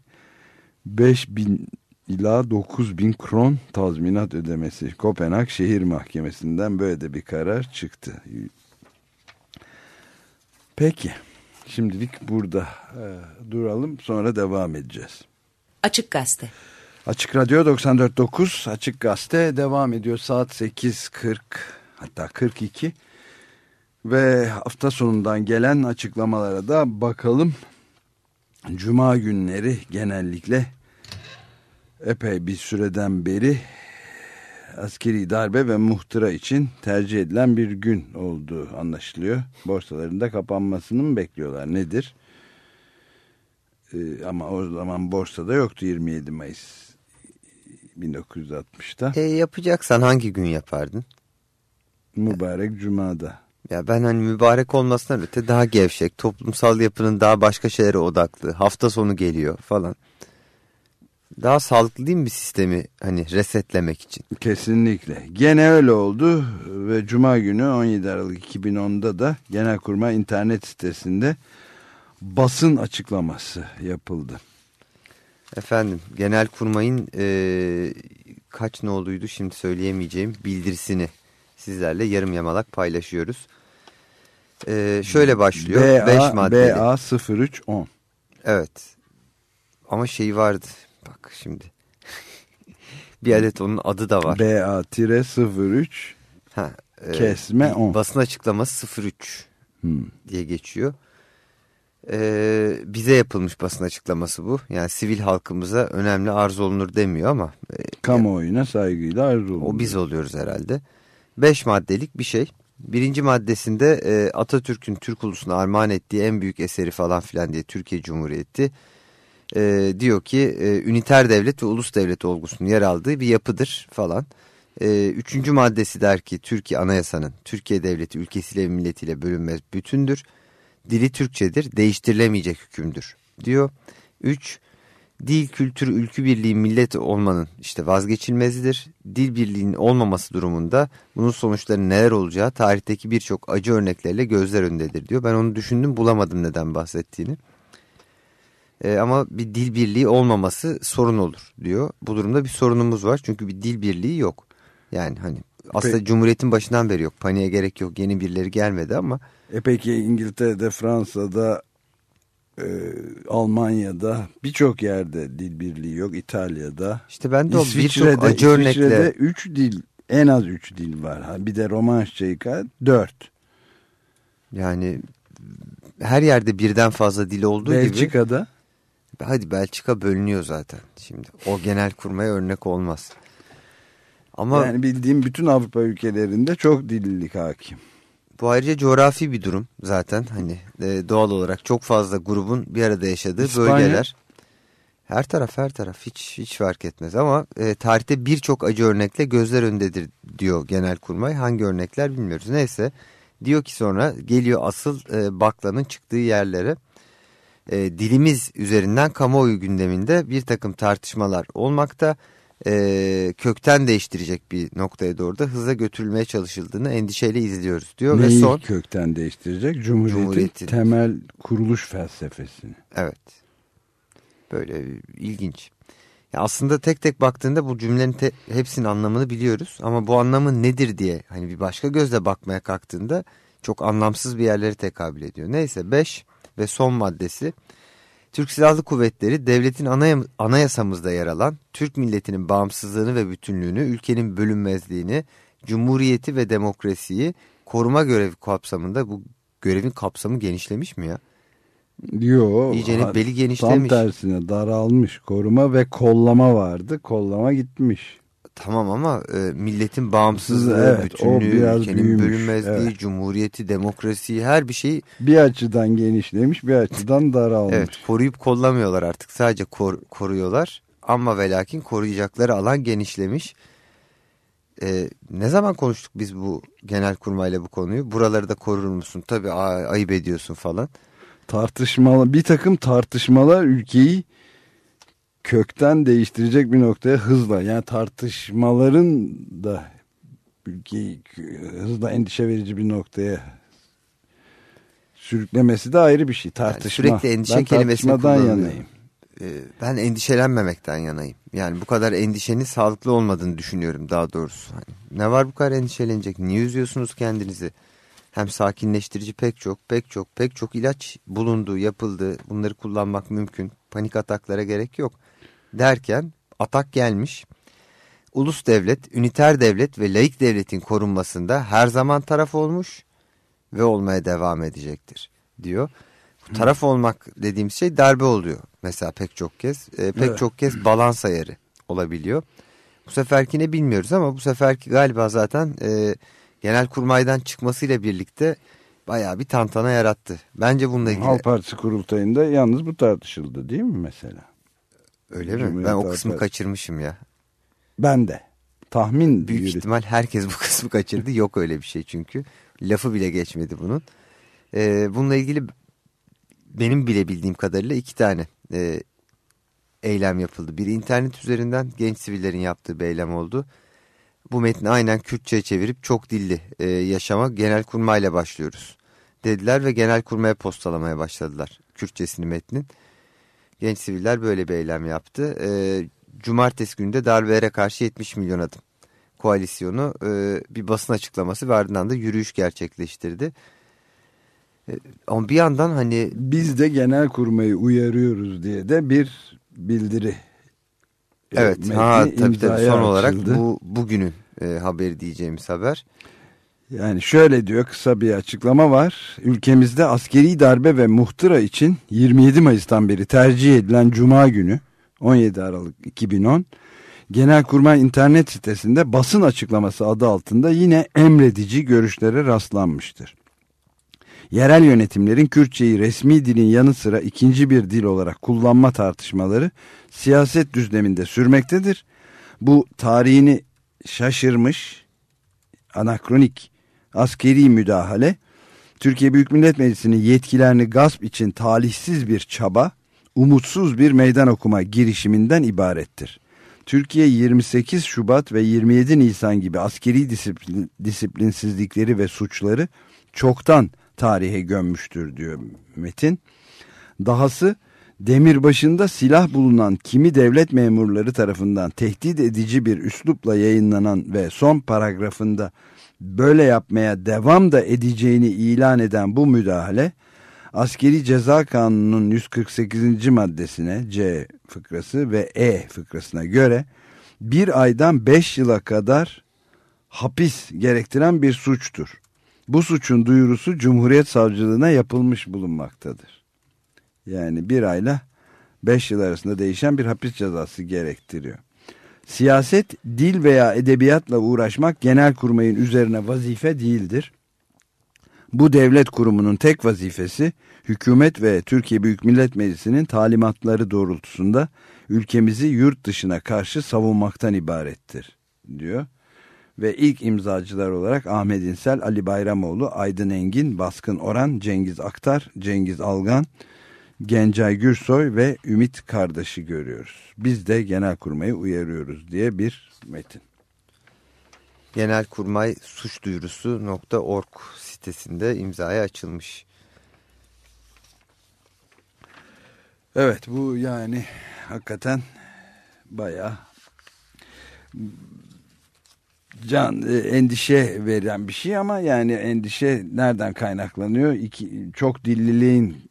5000 ila 9000 kron tazminat ödemesi. Kopenhag Şehir Mahkemesi'nden böyle de bir karar çıktı. Peki. Şimdilik burada e, duralım sonra devam edeceğiz. Açık Gazete. Açık Radyo 94.9 Açık Gazete devam ediyor saat 8.40 hatta 42 ve hafta sonundan gelen açıklamalara da bakalım. Cuma günleri genellikle epey bir süreden beri askeri darbe ve muhtıra için tercih edilen bir gün olduğu anlaşılıyor. Borsaların da kapanmasını mı bekliyorlar nedir? Ee, ama o zaman borsada yoktu 27 Mayıs 1960'ta. E yapacaksan hangi gün yapardın? Mübarek Cuma'da. Ya ben hani mübarek olmasından öte daha gevşek, toplumsal yapının daha başka şeylere odaklı, hafta sonu geliyor falan. Daha sağlıklı değil mi bir sistemi hani resetlemek için? Kesinlikle. Gene öyle oldu ve Cuma günü 17 Aralık 2010'da da Genelkurmay internet sitesinde basın açıklaması yapıldı. Efendim Genelkurmay'ın e, kaç noluydu şimdi söyleyemeyeceğim bildirisini sizlerle yarım yamalak paylaşıyoruz. E, şöyle başlıyor. 5 BA, maddeli. BA 0310. Evet. Ama şey vardı. Bak şimdi. [LAUGHS] bir adet onun adı da var. BA-03 Ha, e, kesme bir 10. Basın açıklaması 03 Hmm. diye geçiyor. E, bize yapılmış basın açıklaması bu. Yani sivil halkımıza önemli arz olunur demiyor ama e, Kamuoyuna saygıyla arz olunur. o biz oluyoruz herhalde. 5 maddelik bir şey. Birinci maddesinde e, Atatürk'ün Türk ulusuna armağan ettiği en büyük eseri falan filan diye Türkiye Cumhuriyeti e, diyor ki e, üniter devlet ve ulus devlet olgusunun yer aldığı bir yapıdır falan. E, üçüncü maddesi der ki Türkiye anayasanın Türkiye devleti ülkesiyle ve milletiyle bölünmez bütündür. Dili Türkçedir değiştirilemeyecek hükümdür diyor. Üç dil, kültür, ülkü birliği, millet olmanın işte vazgeçilmezidir. Dil birliğinin olmaması durumunda bunun sonuçları neler olacağı tarihteki birçok acı örneklerle gözler önündedir diyor. Ben onu düşündüm bulamadım neden bahsettiğini. Ee, ama bir dil birliği olmaması sorun olur diyor. Bu durumda bir sorunumuz var çünkü bir dil birliği yok. Yani hani aslında peki, Cumhuriyet'in başından beri yok. Paniğe gerek yok. Yeni birileri gelmedi ama. E peki İngiltere'de, Fransa'da, e, Almanya'da birçok yerde dil birliği yok. İtalya'da. İşte ben de birçok acı örnekle. İsviçre'de 3 dil en az 3 dil var. Bir de Romanşçayı 4. Yani her yerde birden fazla dil olduğu Belçika'da. gibi. Belçika'da. Hadi Belçika bölünüyor zaten. Şimdi o genel kurmaya örnek olmaz. Ama yani bildiğim bütün Avrupa ülkelerinde çok dillilik hakim. Bu ayrıca coğrafi bir durum zaten hani e, doğal olarak çok fazla grubun bir arada yaşadığı İspanya. bölgeler. Her taraf her taraf hiç hiç fark etmez ama e, tarihte birçok acı örnekle gözler önündedir diyor genel kurmay. Hangi örnekler bilmiyoruz. Neyse diyor ki sonra geliyor asıl e, baklanın çıktığı yerlere. E, dilimiz üzerinden kamuoyu gündeminde bir takım tartışmalar olmakta e, kökten değiştirecek bir noktaya doğru da hızla götürülmeye çalışıldığını endişeyle izliyoruz diyor. Neyi ve son, kökten değiştirecek? Cumhuriyetin, Cumhuriyetin temel kuruluş felsefesini. Evet. Böyle ilginç. Ya aslında tek tek baktığında bu cümlenin te, hepsinin anlamını biliyoruz. Ama bu anlamı nedir diye hani bir başka gözle bakmaya kalktığında çok anlamsız bir yerlere tekabül ediyor. Neyse 5 ve son maddesi Türk Silahlı Kuvvetleri devletin anayasamızda yer alan Türk milletinin bağımsızlığını ve bütünlüğünü, ülkenin bölünmezliğini, cumhuriyeti ve demokrasiyi koruma görevi kapsamında bu görevin kapsamı genişlemiş mi ya? Yok. İyice beli genişlemiş. Tam tersine daralmış. Koruma ve kollama vardı. Kollama gitmiş. Tamam ama e, milletin bağımsızlığı, evet, bütünlüğü, ülkenin büyümüş, bölünmezliği, evet. cumhuriyeti, demokrasiyi her bir şeyi... Bir açıdan genişlemiş bir açıdan daralmış. Evet koruyup kollamıyorlar artık sadece kor, koruyorlar ama ve lakin koruyacakları alan genişlemiş. Ee, ne zaman konuştuk biz bu genel kurmayla bu konuyu? Buraları da korur musun? Tabii ayıp ediyorsun falan. Tartışmalı bir takım tartışmalar ülkeyi kökten değiştirecek bir noktaya hızla yani tartışmaların da ülkeyi hızla endişe verici bir noktaya sürüklemesi de ayrı bir şey tartışma. Yani sürekli endişe ben kelimesini yanayım. Ee, ben endişelenmemekten yanayım. Yani bu kadar endişenin sağlıklı olmadığını düşünüyorum daha doğrusu. Hani ne var bu kadar endişelenecek? Niye üzüyorsunuz kendinizi? Hem sakinleştirici pek çok, pek çok, pek çok ilaç bulundu, yapıldı. Bunları kullanmak mümkün. Panik ataklara gerek yok derken atak gelmiş. Ulus devlet, üniter devlet ve laik devletin korunmasında her zaman taraf olmuş ve olmaya devam edecektir diyor. Bu taraf olmak dediğim şey darbe oluyor mesela pek çok kez. E, pek evet. çok kez balans ayarı olabiliyor. Bu seferki ne bilmiyoruz ama bu seferki galiba zaten e, genel kurmaydan çıkmasıyla birlikte bayağı bir tantana yarattı. Bence bununla ilgili. Halk Partisi kurultayında yalnız bu tartışıldı değil mi mesela? Öyle mi? Ben o kısmı kaçırmışım ya. Ben de. Tahmin Büyük yürüt. ihtimal herkes bu [LAUGHS] kısmı kaçırdı. Yok öyle bir şey çünkü. Lafı bile geçmedi bunun. Ee, bununla ilgili benim bile bildiğim kadarıyla iki tane e, eylem yapıldı. Biri internet üzerinden genç sivillerin yaptığı bir eylem oldu. Bu metni aynen Kürtçe'ye çevirip çok dilli e, yaşama genel kurmayla başlıyoruz dediler ve genel kurmaya postalamaya başladılar Kürtçesini metnin genç siviller böyle bir eylem yaptı. E, cumartesi günde darbelere karşı 70 milyon adım koalisyonu e, bir basın açıklaması ve ardından da yürüyüş gerçekleştirdi. E, ama bir yandan hani... Biz de genel kurmayı uyarıyoruz diye de bir bildiri. E, evet ha, tabii tabii son olarak bu bugünün e, haberi diyeceğimiz haber. Yani şöyle diyor kısa bir açıklama var. Ülkemizde askeri darbe ve muhtıra için 27 Mayıs'tan beri tercih edilen Cuma günü 17 Aralık 2010 Genelkurmay internet sitesinde basın açıklaması adı altında yine emredici görüşlere rastlanmıştır. Yerel yönetimlerin Kürtçeyi resmi dilin yanı sıra ikinci bir dil olarak kullanma tartışmaları siyaset düzleminde sürmektedir. Bu tarihini şaşırmış, anakronik askeri müdahale, Türkiye Büyük Millet Meclisi'nin yetkilerini gasp için talihsiz bir çaba, umutsuz bir meydan okuma girişiminden ibarettir. Türkiye 28 Şubat ve 27 Nisan gibi askeri disiplin, disiplinsizlikleri ve suçları çoktan tarihe gömmüştür diyor Metin. Dahası demir başında silah bulunan kimi devlet memurları tarafından tehdit edici bir üslupla yayınlanan ve son paragrafında böyle yapmaya devam da edeceğini ilan eden bu müdahale askeri ceza kanununun 148. maddesine C fıkrası ve E fıkrasına göre bir aydan 5 yıla kadar hapis gerektiren bir suçtur. Bu suçun duyurusu Cumhuriyet Savcılığına yapılmış bulunmaktadır. Yani bir ayla 5 yıl arasında değişen bir hapis cezası gerektiriyor. Siyaset, dil veya edebiyatla uğraşmak genel kurmayın üzerine vazife değildir. Bu devlet kurumunun tek vazifesi hükümet ve Türkiye Büyük Millet Meclisi'nin talimatları doğrultusunda ülkemizi yurt dışına karşı savunmaktan ibarettir diyor. Ve ilk imzacılar olarak Ahmet İnsel, Ali Bayramoğlu, Aydın Engin, Baskın Oran, Cengiz Aktar, Cengiz Algan, Gencay Gürsoy ve Ümit Kardeş'i görüyoruz. Biz de genel kurmayı uyarıyoruz diye bir metin. Genelkurmay suç duyurusu.org sitesinde imzaya açılmış. Evet bu yani hakikaten bayağı can e, endişe veren bir şey ama yani endişe nereden kaynaklanıyor? İki, çok dilliliğin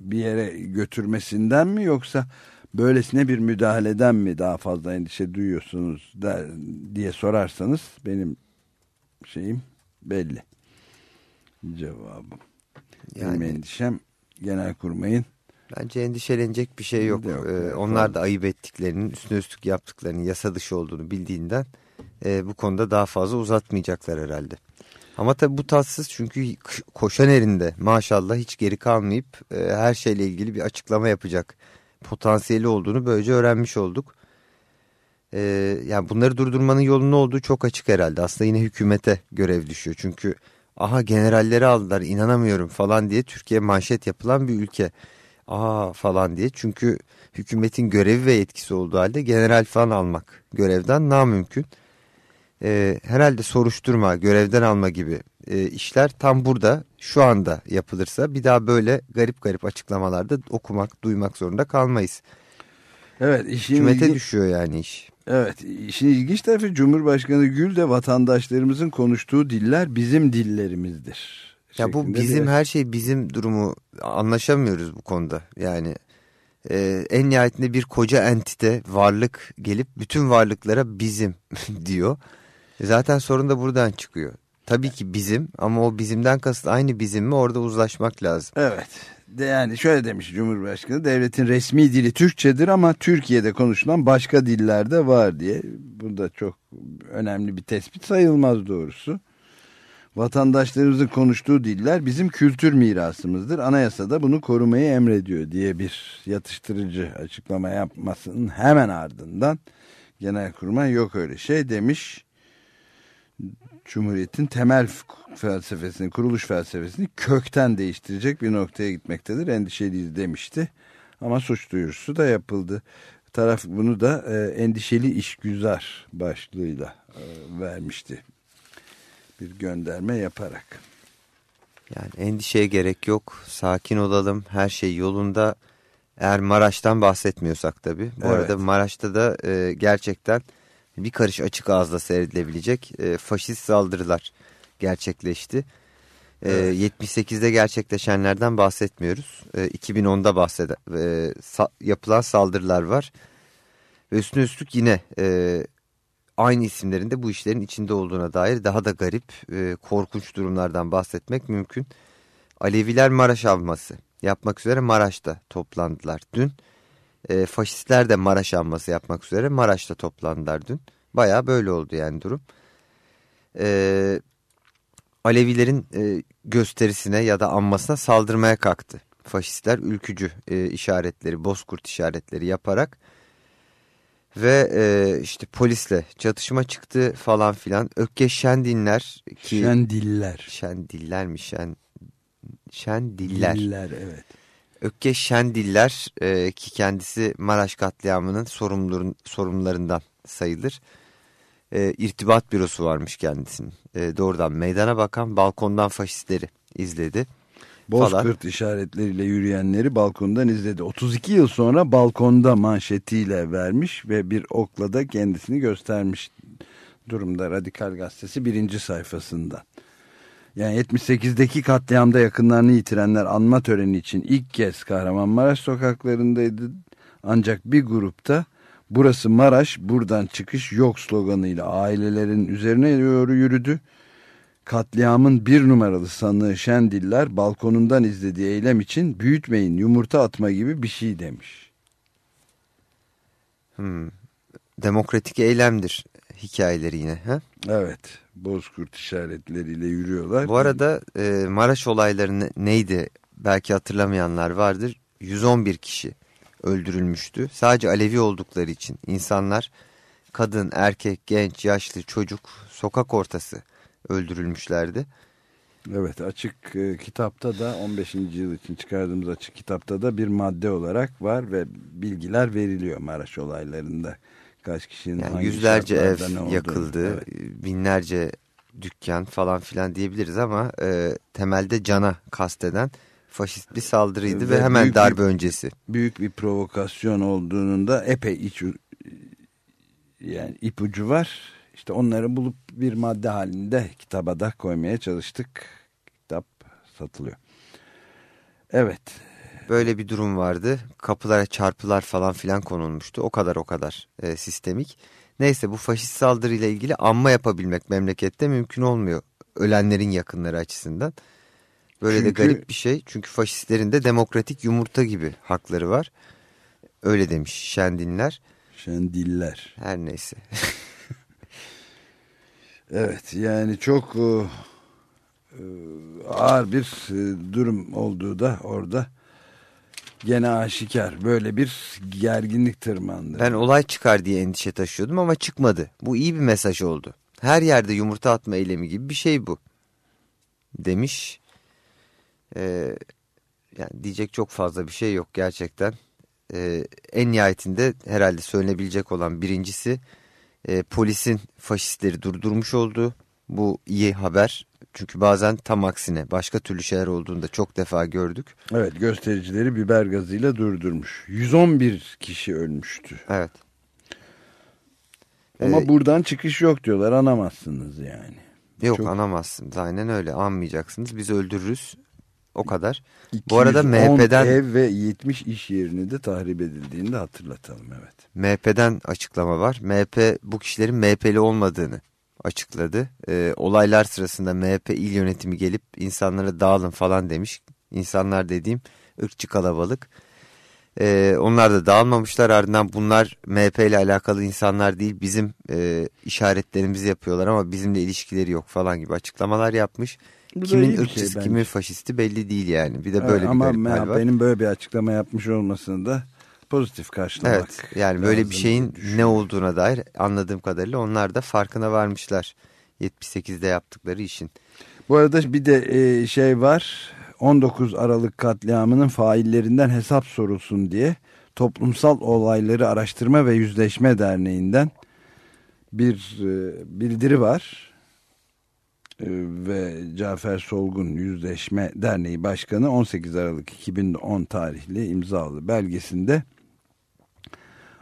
bir yere götürmesinden mi yoksa böylesine bir müdahaleden mi daha fazla endişe duyuyorsunuz der, diye sorarsanız benim şeyim belli. Cevabım. Yani, benim endişem genel kurmayın. Bence endişelenecek bir şey yok. yok ee, onlar da ayıp ettiklerinin, üstüne üstlük yaptıklarının yasa dışı olduğunu bildiğinden e, bu konuda daha fazla uzatmayacaklar herhalde. Ama tabii bu tatsız çünkü koşan erinde maşallah hiç geri kalmayıp e, her şeyle ilgili bir açıklama yapacak potansiyeli olduğunu böylece öğrenmiş olduk. E, yani bunları durdurmanın yolu ne olduğu çok açık herhalde. Aslında yine hükümete görev düşüyor. Çünkü aha generalleri aldılar inanamıyorum falan diye Türkiye manşet yapılan bir ülke. Aa falan diye çünkü hükümetin görevi ve yetkisi olduğu halde general falan almak görevden namümkün e, herhalde soruşturma, görevden alma gibi e, işler tam burada şu anda yapılırsa bir daha böyle garip garip açıklamalarda okumak, duymak zorunda kalmayız. Evet, işin Hükümete ilgi... düşüyor yani iş. Evet, işin ilginç tarafı Cumhurbaşkanı Gül de vatandaşlarımızın konuştuğu diller bizim dillerimizdir. Ya bu bizim de... her şey bizim durumu anlaşamıyoruz bu konuda. Yani e, en nihayetinde bir koca entite varlık gelip bütün varlıklara bizim [LAUGHS] diyor. E zaten sorun da buradan çıkıyor. Tabii ki bizim ama o bizimden kasıt aynı bizim mi orada uzlaşmak lazım. Evet. De yani şöyle demiş Cumhurbaşkanı devletin resmi dili Türkçedir ama Türkiye'de konuşulan başka dillerde var diye. Bu da çok önemli bir tespit sayılmaz doğrusu. Vatandaşlarımızın konuştuğu diller bizim kültür mirasımızdır. Anayasada bunu korumayı emrediyor diye bir yatıştırıcı açıklama yapmasının hemen ardından Genelkurmay yok öyle şey demiş. Cumhuriyet'in temel felsefesini, kuruluş felsefesini kökten değiştirecek bir noktaya gitmektedir. Endişeliyiz demişti. Ama suç duyurusu da yapıldı. Taraf bunu da e, endişeli işgüzar başlığıyla e, vermişti. Bir gönderme yaparak. Yani endişeye gerek yok. Sakin olalım. Her şey yolunda. Eğer Maraş'tan bahsetmiyorsak tabii. Bu evet. arada Maraş'ta da e, gerçekten bir karış açık ağızla seyredilebilecek e, faşist saldırılar gerçekleşti. E, evet. 78'de gerçekleşenlerden bahsetmiyoruz. E, 2010'da bahsede, e, sa yapılan saldırılar var. Ve üstüne üstlük yine e, aynı isimlerinde bu işlerin içinde olduğuna dair daha da garip, e, korkunç durumlardan bahsetmek mümkün. Aleviler Maraş alması yapmak üzere Maraş'ta toplandılar dün. E, faşistler de Maraş anması yapmak üzere Maraş'ta toplandılar dün. Baya böyle oldu yani durum. E, Alevilerin e, gösterisine ya da anmasına saldırmaya kalktı. Faşistler ülkücü e, işaretleri, bozkurt işaretleri yaparak ve e, işte polisle çatışma çıktı falan filan. Ökkeş Şendinler ki Şendiller. Şendiller mi? Şen Şendiller. Diller evet. Ökkeş Şendiller e, ki kendisi Maraş katliamının sorumlularından sayılır. E, irtibat bürosu varmış kendisinin. E, doğrudan meydana bakan balkondan faşistleri izledi. Bozkurt işaretleriyle yürüyenleri balkondan izledi. 32 yıl sonra balkonda manşetiyle vermiş ve bir okla da kendisini göstermiş durumda Radikal Gazetesi birinci sayfasında. Yani 78'deki katliamda yakınlarını yitirenler anma töreni için ilk kez Kahramanmaraş sokaklarındaydı. Ancak bir grupta burası Maraş buradan çıkış yok sloganıyla ailelerin üzerine doğru yürüdü katliamın bir numaralı sanığı Şendiller balkonundan izlediği eylem için büyütmeyin yumurta atma gibi bir şey demiş. Hmm. Demokratik eylemdir hikayeleri yine. Ha? Evet bozkurt işaretleriyle yürüyorlar. Bu arada e, Maraş olayları neydi belki hatırlamayanlar vardır. 111 kişi öldürülmüştü. Sadece Alevi oldukları için insanlar kadın, erkek, genç, yaşlı, çocuk sokak ortası öldürülmüşlerdi. Evet açık e, kitapta da 15. yıl için çıkardığımız açık kitapta da bir madde olarak var ve bilgiler veriliyor Maraş olaylarında. Kaç kişinin yani yüzlerce ev yakıldı, evet. binlerce dükkan falan filan diyebiliriz ama e, temelde cana kasteden faşist bir saldırıydı ve, ve hemen darbe bir, öncesi. Büyük bir provokasyon olduğunun da epey iç, yani ipucu var işte onları bulup bir madde halinde kitaba da koymaya çalıştık. Kitap satılıyor. Evet. Böyle bir durum vardı. Kapılara çarpılar falan filan konulmuştu. O kadar o kadar e, sistemik. Neyse bu faşist saldırıyla ilgili anma yapabilmek memlekette mümkün olmuyor. Ölenlerin yakınları açısından. Böyle Çünkü... de garip bir şey. Çünkü faşistlerin de demokratik yumurta gibi hakları var. Öyle demiş Şendinler. Şendiller. Her neyse. [LAUGHS] Evet yani çok e, e, ağır bir e, durum olduğu da orada gene aşikar. Böyle bir gerginlik tırmandı. Ben olay çıkar diye endişe taşıyordum ama çıkmadı. Bu iyi bir mesaj oldu. Her yerde yumurta atma eylemi gibi bir şey bu. Demiş. Ee, yani diyecek çok fazla bir şey yok gerçekten. Ee, en nihayetinde herhalde söylenebilecek olan birincisi e, polisin faşistleri durdurmuş oldu. Bu iyi haber. Çünkü bazen tam aksine başka türlü şeyler olduğunu da çok defa gördük. Evet göstericileri biber gazıyla durdurmuş. 111 kişi ölmüştü. Evet. Ama ee, buradan çıkış yok diyorlar anamazsınız yani. Yok çok... anamazsınız aynen öyle anmayacaksınız biz öldürürüz o kadar. Bu arada MHP'den ev ve 70 iş yerini de tahrip edildiğini de hatırlatalım evet. MHP'den açıklama var. MHP bu kişilerin MHP'li olmadığını açıkladı. Ee, olaylar sırasında MHP il yönetimi gelip insanlara dağılın falan demiş. İnsanlar dediğim ırkçı kalabalık. Ee, onlar da dağılmamışlar ardından bunlar MHP ile alakalı insanlar değil bizim e, işaretlerimizi yapıyorlar ama bizimle ilişkileri yok falan gibi açıklamalar yapmış. Bu kimin ırkçısı şey kimin faşisti belli değil yani. Bir de böyle evet, bir ama hal var. Benim böyle bir açıklama yapmış olmasını da pozitif karşılamak. Evet yani böyle bir şeyin ne olduğuna dair anladığım kadarıyla onlar da farkına varmışlar. 78'de yaptıkları işin. Bu arada bir de e, şey var 19 Aralık katliamının faillerinden hesap sorulsun diye Toplumsal Olayları Araştırma ve Yüzleşme Derneği'nden bir e, bildiri var ee, ve Cafer Solgun Yüzleşme Derneği Başkanı 18 Aralık 2010 tarihli imzalı belgesinde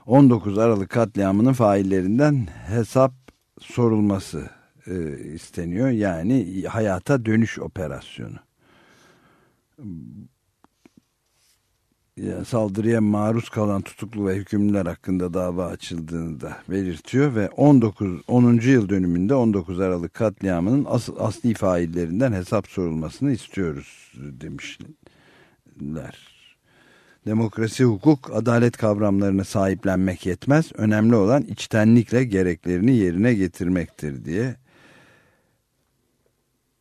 19 Aralık katliamının faillerinden hesap sorulması e, isteniyor. Yani hayata dönüş operasyonu yani saldırıya maruz kalan tutuklu ve hükümlüler hakkında dava açıldığını da belirtiyor ve 19 10. yıl dönümünde 19 Aralık katliamının as, asli faillerinden hesap sorulmasını istiyoruz demişler. Demokrasi, hukuk, adalet kavramlarını sahiplenmek yetmez. Önemli olan içtenlikle gereklerini yerine getirmektir diye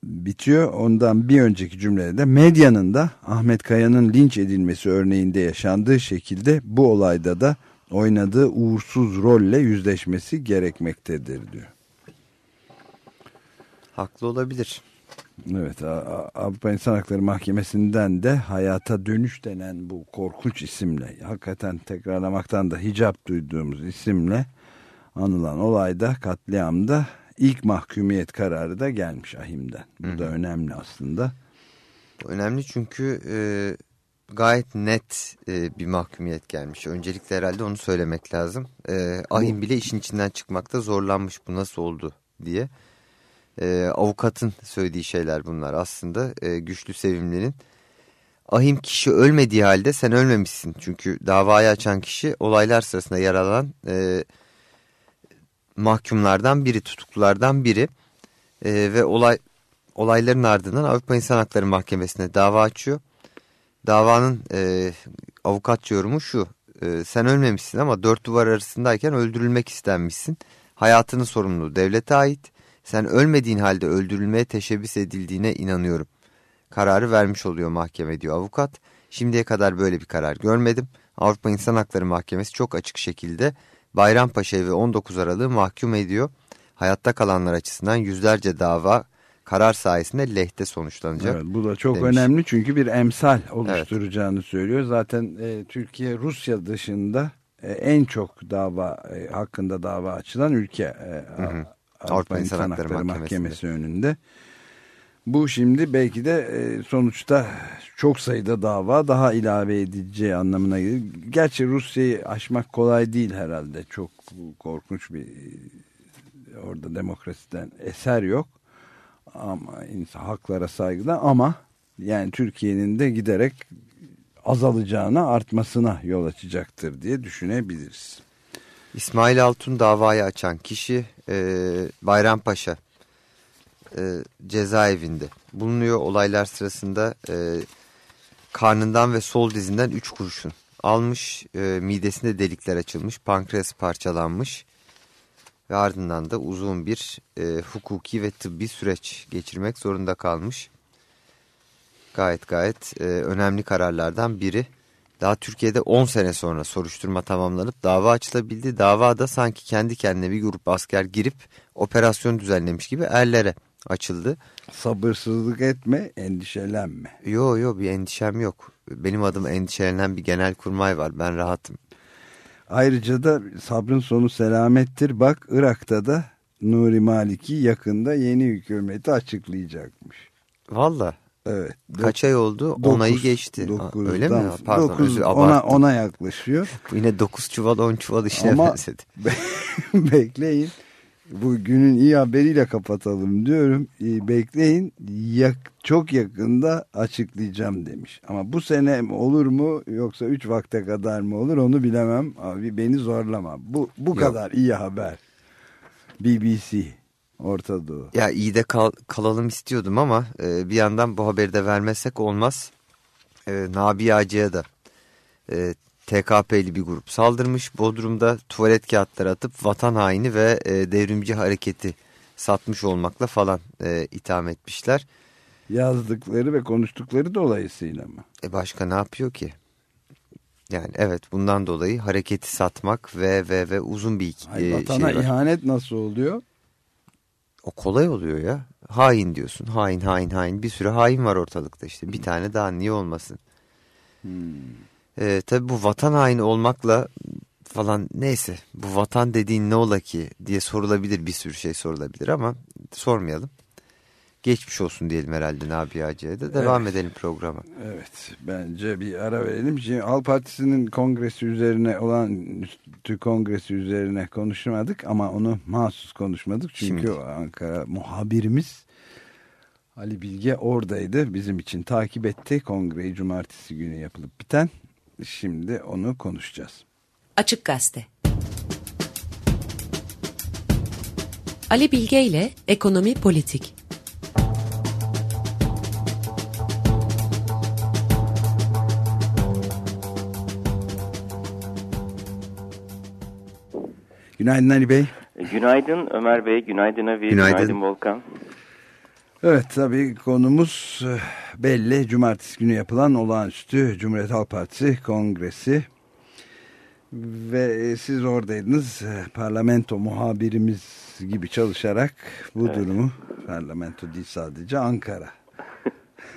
bitiyor. Ondan bir önceki cümlede de medyanın da Ahmet Kaya'nın linç edilmesi örneğinde yaşandığı şekilde bu olayda da oynadığı uğursuz rolle yüzleşmesi gerekmektedir diyor. Haklı olabilir. Evet Avrupa İnsan Hakları Mahkemesi'nden de hayata dönüş denen bu korkunç isimle hakikaten tekrarlamaktan da hicap duyduğumuz isimle anılan olayda katliamda ilk mahkumiyet kararı da gelmiş Ahim'den. Bu Hı. da önemli aslında. Önemli çünkü e, gayet net e, bir mahkumiyet gelmiş. Öncelikle herhalde onu söylemek lazım. E, Ahim bile işin içinden çıkmakta zorlanmış bu nasıl oldu diye. E, avukatın söylediği şeyler bunlar aslında e, güçlü sevimlinin. Ahim kişi ölmediği halde sen ölmemişsin. Çünkü davayı açan kişi olaylar sırasında yaralanan e, mahkumlardan biri, tutuklulardan biri. E, ve olay olayların ardından Avrupa İnsan Hakları Mahkemesi'ne dava açıyor. Davanın e, avukat yorumu şu. E, sen ölmemişsin ama dört duvar arasındayken öldürülmek istenmişsin. Hayatının sorumluluğu devlete ait. Sen ölmediğin halde öldürülmeye teşebbüs edildiğine inanıyorum. Kararı vermiş oluyor mahkeme diyor avukat. Şimdiye kadar böyle bir karar görmedim. Avrupa İnsan Hakları Mahkemesi çok açık şekilde Bayrampaşa'yı ve 19 Aralık'ı mahkum ediyor. Hayatta kalanlar açısından yüzlerce dava karar sayesinde lehte sonuçlanacak. Evet, bu da çok demiş. önemli çünkü bir emsal oluşturacağını evet. söylüyor. Zaten e, Türkiye Rusya dışında e, en çok dava e, hakkında dava açılan ülke e, hı hı. Avrupa İnsan Hakları Mahkemesi önünde. Bu şimdi belki de e, sonuçta çok sayıda dava daha ilave edileceği anlamına gelir. Gerçi Rusya'yı aşmak kolay değil herhalde. Çok korkunç bir orada demokrasiden eser yok. Ama insan haklara saygıda ama yani Türkiye'nin de giderek azalacağına artmasına yol açacaktır diye düşünebiliriz. İsmail Altun davayı açan kişi e, Bayrampaşa e, cezaevinde bulunuyor. Olaylar sırasında e, karnından ve sol dizinden 3 kurşun almış. E, midesinde delikler açılmış. Pankreas parçalanmış. Ve ardından da uzun bir e, hukuki ve tıbbi süreç geçirmek zorunda kalmış. Gayet gayet e, önemli kararlardan biri. Daha Türkiye'de 10 sene sonra soruşturma tamamlanıp dava açılabildi. Davada sanki kendi kendine bir grup asker girip operasyon düzenlemiş gibi erlere açıldı. Sabırsızlık etme, endişelenme. Yok yok bir endişem yok. Benim adım endişelenen bir genel kurmay var. Ben rahatım. Ayrıca da sabrın sonu selamettir. Bak Irak'ta da Nuri Maliki yakında yeni hükümeti açıklayacakmış. Valla. Evet. Kaç ay oldu? 10 ayı geçti. Dokuzdan, Öyle mi? Pardon dokuz, özür, ona, ona yaklaşıyor. [LAUGHS] Yine 9 çuval 10 çuval işine Ama benzedi. [LAUGHS] bekleyin. Bu günün iyi haberiyle kapatalım diyorum. Bekleyin yak, çok yakında açıklayacağım demiş. Ama bu sene olur mu yoksa 3 vakte kadar mı olur onu bilemem. Abi beni zorlama. Bu, bu kadar iyi haber. BBC. Orta Doğu. Ya iyi de kal, kalalım istiyordum ama e, bir yandan bu haberi de vermezsek olmaz. E, Nabi Ağacı'ya da e, TKP'li bir grup saldırmış. Bodrum'da tuvalet kağıtları atıp vatan haini ve e, devrimci hareketi satmış olmakla falan e, itham etmişler. Yazdıkları ve konuştukları dolayısıyla mı? E başka ne yapıyor ki? Yani evet bundan dolayı hareketi satmak ve ve ve uzun bir Ay, e, vatana şey var. ihanet nasıl oluyor? O kolay oluyor ya. Hain diyorsun. Hain hain hain. Bir sürü hain var ortalıkta işte. Bir tane daha niye olmasın? Hmm. Ee, tabii bu vatan haini olmakla falan neyse. Bu vatan dediğin ne ola ki diye sorulabilir. Bir sürü şey sorulabilir ama sormayalım. Geçmiş olsun diyelim herhalde Nabi Hacı'ya da. Devam evet. edelim programa. Evet bence bir ara verelim. Şimdi Al Partisi'nin kongresi üzerine olan Türk kongresi üzerine konuşmadık ama onu mahsus konuşmadık. Çünkü Şimdi. Ankara muhabirimiz Ali Bilge oradaydı. Bizim için takip etti kongreyi cumartesi günü yapılıp biten. Şimdi onu konuşacağız. Açık Gazete Ali Bilge ile Ekonomi Politik Günaydın Ali Bey. Günaydın Ömer Bey, günaydın Avi, günaydın, günaydın Volkan. Evet tabii konumuz e, belli. Cumartesi günü yapılan olağanüstü Cumhuriyet Halk Partisi kongresi. Ve e, siz oradaydınız e, parlamento muhabirimiz gibi çalışarak bu evet. durumu parlamento değil sadece Ankara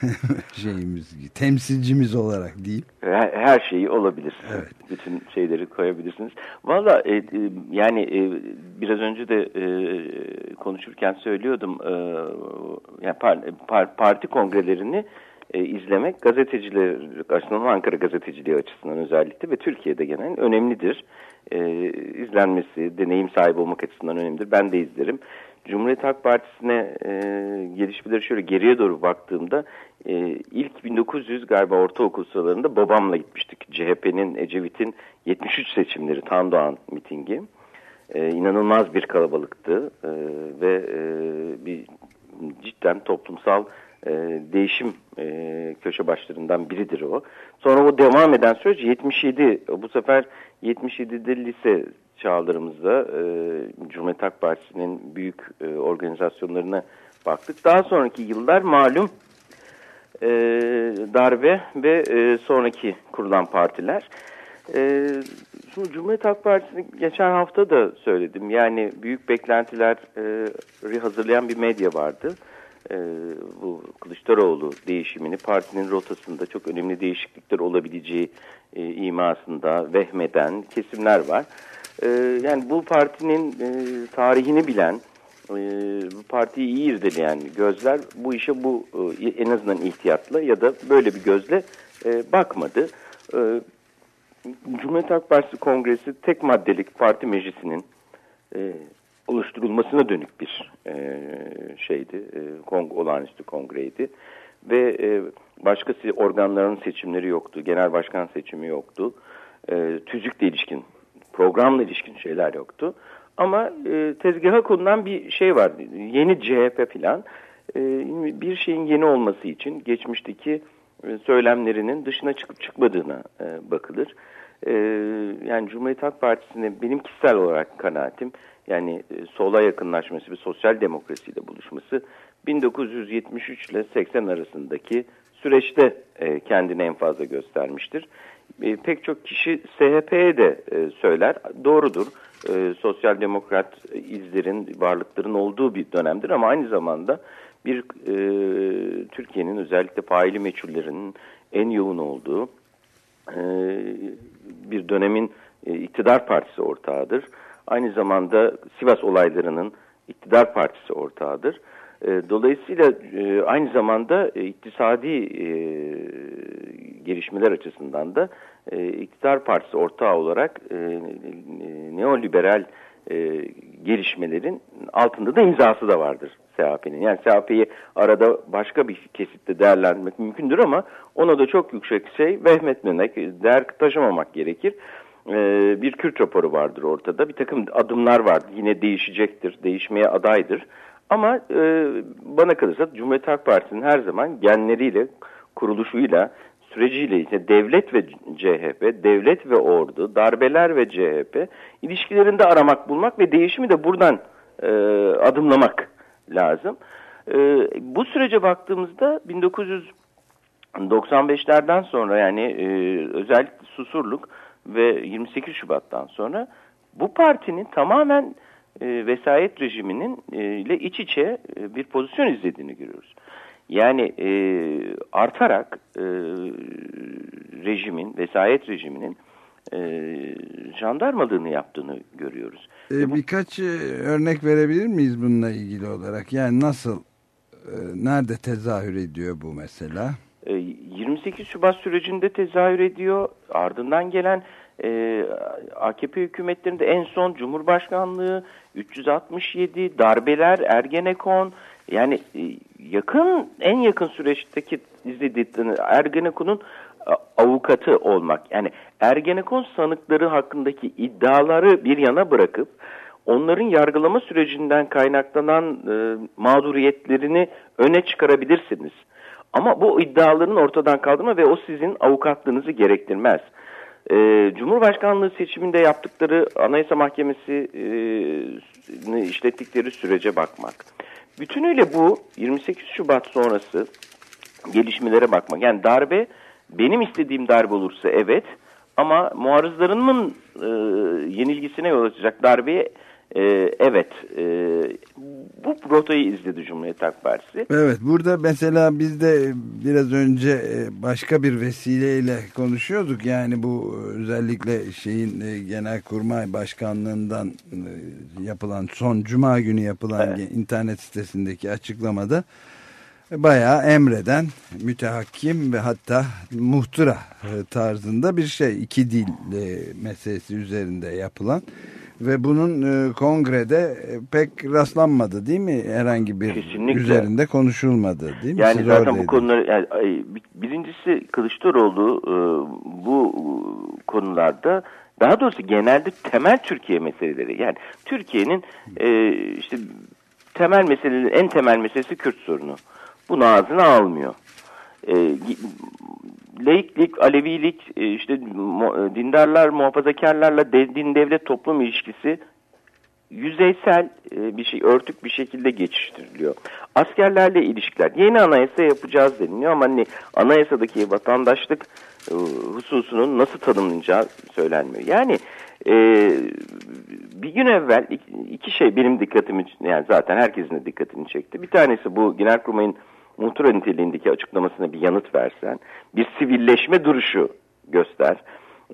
[LAUGHS] şeyimiz, temsilcimiz olarak değil. Her, her şeyi olabilir. Evet. Bütün şeyleri koyabilirsiniz. Valla e, e, yani e, biraz önce de e, konuşurken söylüyordum. E, yani par, par, parti kongrelerini e, izlemek gazeteciler açısından Ankara gazeteciliği açısından özellikle ve Türkiye'de genel önemlidir. E, izlenmesi, deneyim sahibi olmak açısından önemlidir. Ben de izlerim. Cumhuriyet Halk Partisi'ne e, gelişmeleri şöyle geriye doğru baktığımda e, ilk 1900 galiba ortaokul sıralarında babamla gitmiştik. CHP'nin, Ecevit'in 73 seçimleri Tandoğan mitingi. E, inanılmaz bir kalabalıktı e, ve e, bir cidden toplumsal e, değişim e, köşe başlarından biridir o. Sonra o devam eden süreç 77, bu sefer 77'de lise çağlarımızda e, Cumhuriyet Halk Partisi'nin büyük e, organizasyonlarına baktık. Daha sonraki yıllar malum e, darbe ve e, sonraki kurulan partiler. E, şimdi Cumhuriyet Halk Partisi'ni geçen hafta da söyledim. Yani büyük beklentileri hazırlayan bir medya vardı. E, bu Kılıçdaroğlu değişimini partinin rotasında çok önemli değişiklikler olabileceği e, imasında vehmeden kesimler var. E, yani bu partinin e, tarihini bilen, e, bu partiyi iyi irdeleyen gözler bu işe bu e, en azından ihtiyatla ya da böyle bir gözle e, bakmadı. E, Cumhuriyet Halk Partisi Kongresi tek maddelik parti meclisinin e, oluşturulmasına dönük bir e, şeydi, e, kong olağanüstü kongreydi ve e, başka organların seçimleri yoktu, genel başkan seçimi yoktu, e, tüzükle ilişkin, programla ilişkin şeyler yoktu. Ama e, tezgaha konulan bir şey var, yeni CHP falan. E, bir şeyin yeni olması için geçmişteki e, söylemlerinin dışına çıkıp çıkmadığına e, bakılır. E, yani Cumhuriyet Halk Partisi'ne benim kişisel olarak kanaatim yani e, sola yakınlaşması ve sosyal demokrasiyle buluşması 1973 ile 80 arasındaki süreçte e, kendini en fazla göstermiştir. E, pek çok kişi SHP'ye de e, söyler. Doğrudur. E, sosyal demokrat izlerin, varlıkların olduğu bir dönemdir ama aynı zamanda bir e, Türkiye'nin özellikle faili meçhullerinin en yoğun olduğu e, bir dönemin e, iktidar partisi ortağıdır. Aynı zamanda Sivas olaylarının iktidar partisi ortağıdır. E, dolayısıyla e, aynı zamanda e, iktisadi e, gelişmeler açısından da e, iktidar partisi ortağı olarak e, neoliberal e, gelişmelerin altında da imzası da vardır SHP'nin. Yani SHP'yi arada başka bir kesitte değerlendirmek mümkündür ama ona da çok yüksek şey vehmetmemek, değer taşımamak gerekir. Bir Kürt raporu vardır ortada. Bir takım adımlar vardır. Yine değişecektir, değişmeye adaydır. Ama e, bana kalırsa Cumhuriyet Halk Partisi'nin her zaman genleriyle, kuruluşuyla, süreciyle işte devlet ve CHP, devlet ve ordu, darbeler ve CHP ilişkilerinde aramak, bulmak ve değişimi de buradan e, adımlamak lazım. E, bu sürece baktığımızda 1995'lerden sonra yani e, özellikle Susurluk ve 28 Şubat'tan sonra bu partinin tamamen e, vesayet rejiminin e, ile iç içe e, bir pozisyon izlediğini görüyoruz. Yani e, artarak e, rejimin, vesayet rejiminin e, jandarmalığını yaptığını görüyoruz. E, birkaç e, örnek verebilir miyiz bununla ilgili olarak? Yani nasıl, e, nerede tezahür ediyor bu mesela? 28 e, Şubat sürecinde tezahür ediyor. Ardından gelen e, AKP hükümetlerinde en son Cumhurbaşkanlığı 367 darbeler Ergenekon yani e, yakın en yakın süreçteki izlediğiniz Ergenekon'un e, avukatı olmak yani Ergenekon sanıkları hakkındaki iddiaları bir yana bırakıp onların yargılama sürecinden kaynaklanan e, mağduriyetlerini öne çıkarabilirsiniz. Ama bu iddiaların ortadan kaldırma ve o sizin avukatlığınızı gerektirmez. e, Cumhurbaşkanlığı seçiminde yaptıkları Anayasa Mahkemesi e, işlettikleri sürece bakmak. Bütünüyle bu 28 Şubat sonrası gelişmelere bakmak. Yani darbe benim istediğim darbe olursa evet ama muarızlarımın e, yenilgisine yol açacak darbeye e, evet e, bu rotayı izledi Cumhuriyet Halk Partisi. Evet burada mesela biz de biraz önce e, başka bir vesileyle konuşuyorduk. Yani bu özellikle şeyin e, Genelkurmay Başkanlığından e, yapılan son Cuma günü yapılan evet. internet sitesindeki açıklamada bayağı emreden mütehakkim ve hatta muhtıra tarzında bir şey iki dil meselesi üzerinde yapılan ve bunun e, kongrede e, pek rastlanmadı değil mi? Herhangi bir Kesinlikle. üzerinde konuşulmadı değil mi? Yani Siz zaten bu konuları yani, birincisi Kılıçdaroğlu e, bu konularda daha doğrusu genelde temel Türkiye meseleleri yani Türkiye'nin e, işte temel meseleleri en temel meselesi Kürt sorunu. Bunu ağzına almıyor. E, Alevilik, e, işte e, dindarlar, muhafazakarlarla din devlet toplum ilişkisi yüzeysel e, bir şey, örtük bir şekilde geçiştiriliyor. Askerlerle ilişkiler, yeni anayasa yapacağız deniliyor ama hani anayasadaki vatandaşlık hususunun nasıl tanımlanacağı söylenmiyor. Yani bir gün evvel iki şey benim dikkatimi, yani zaten herkesin de dikkatini çekti. Bir tanesi bu Genelkurmay'ın muhtıra niteliğindeki açıklamasına bir yanıt versen, bir sivilleşme duruşu göster.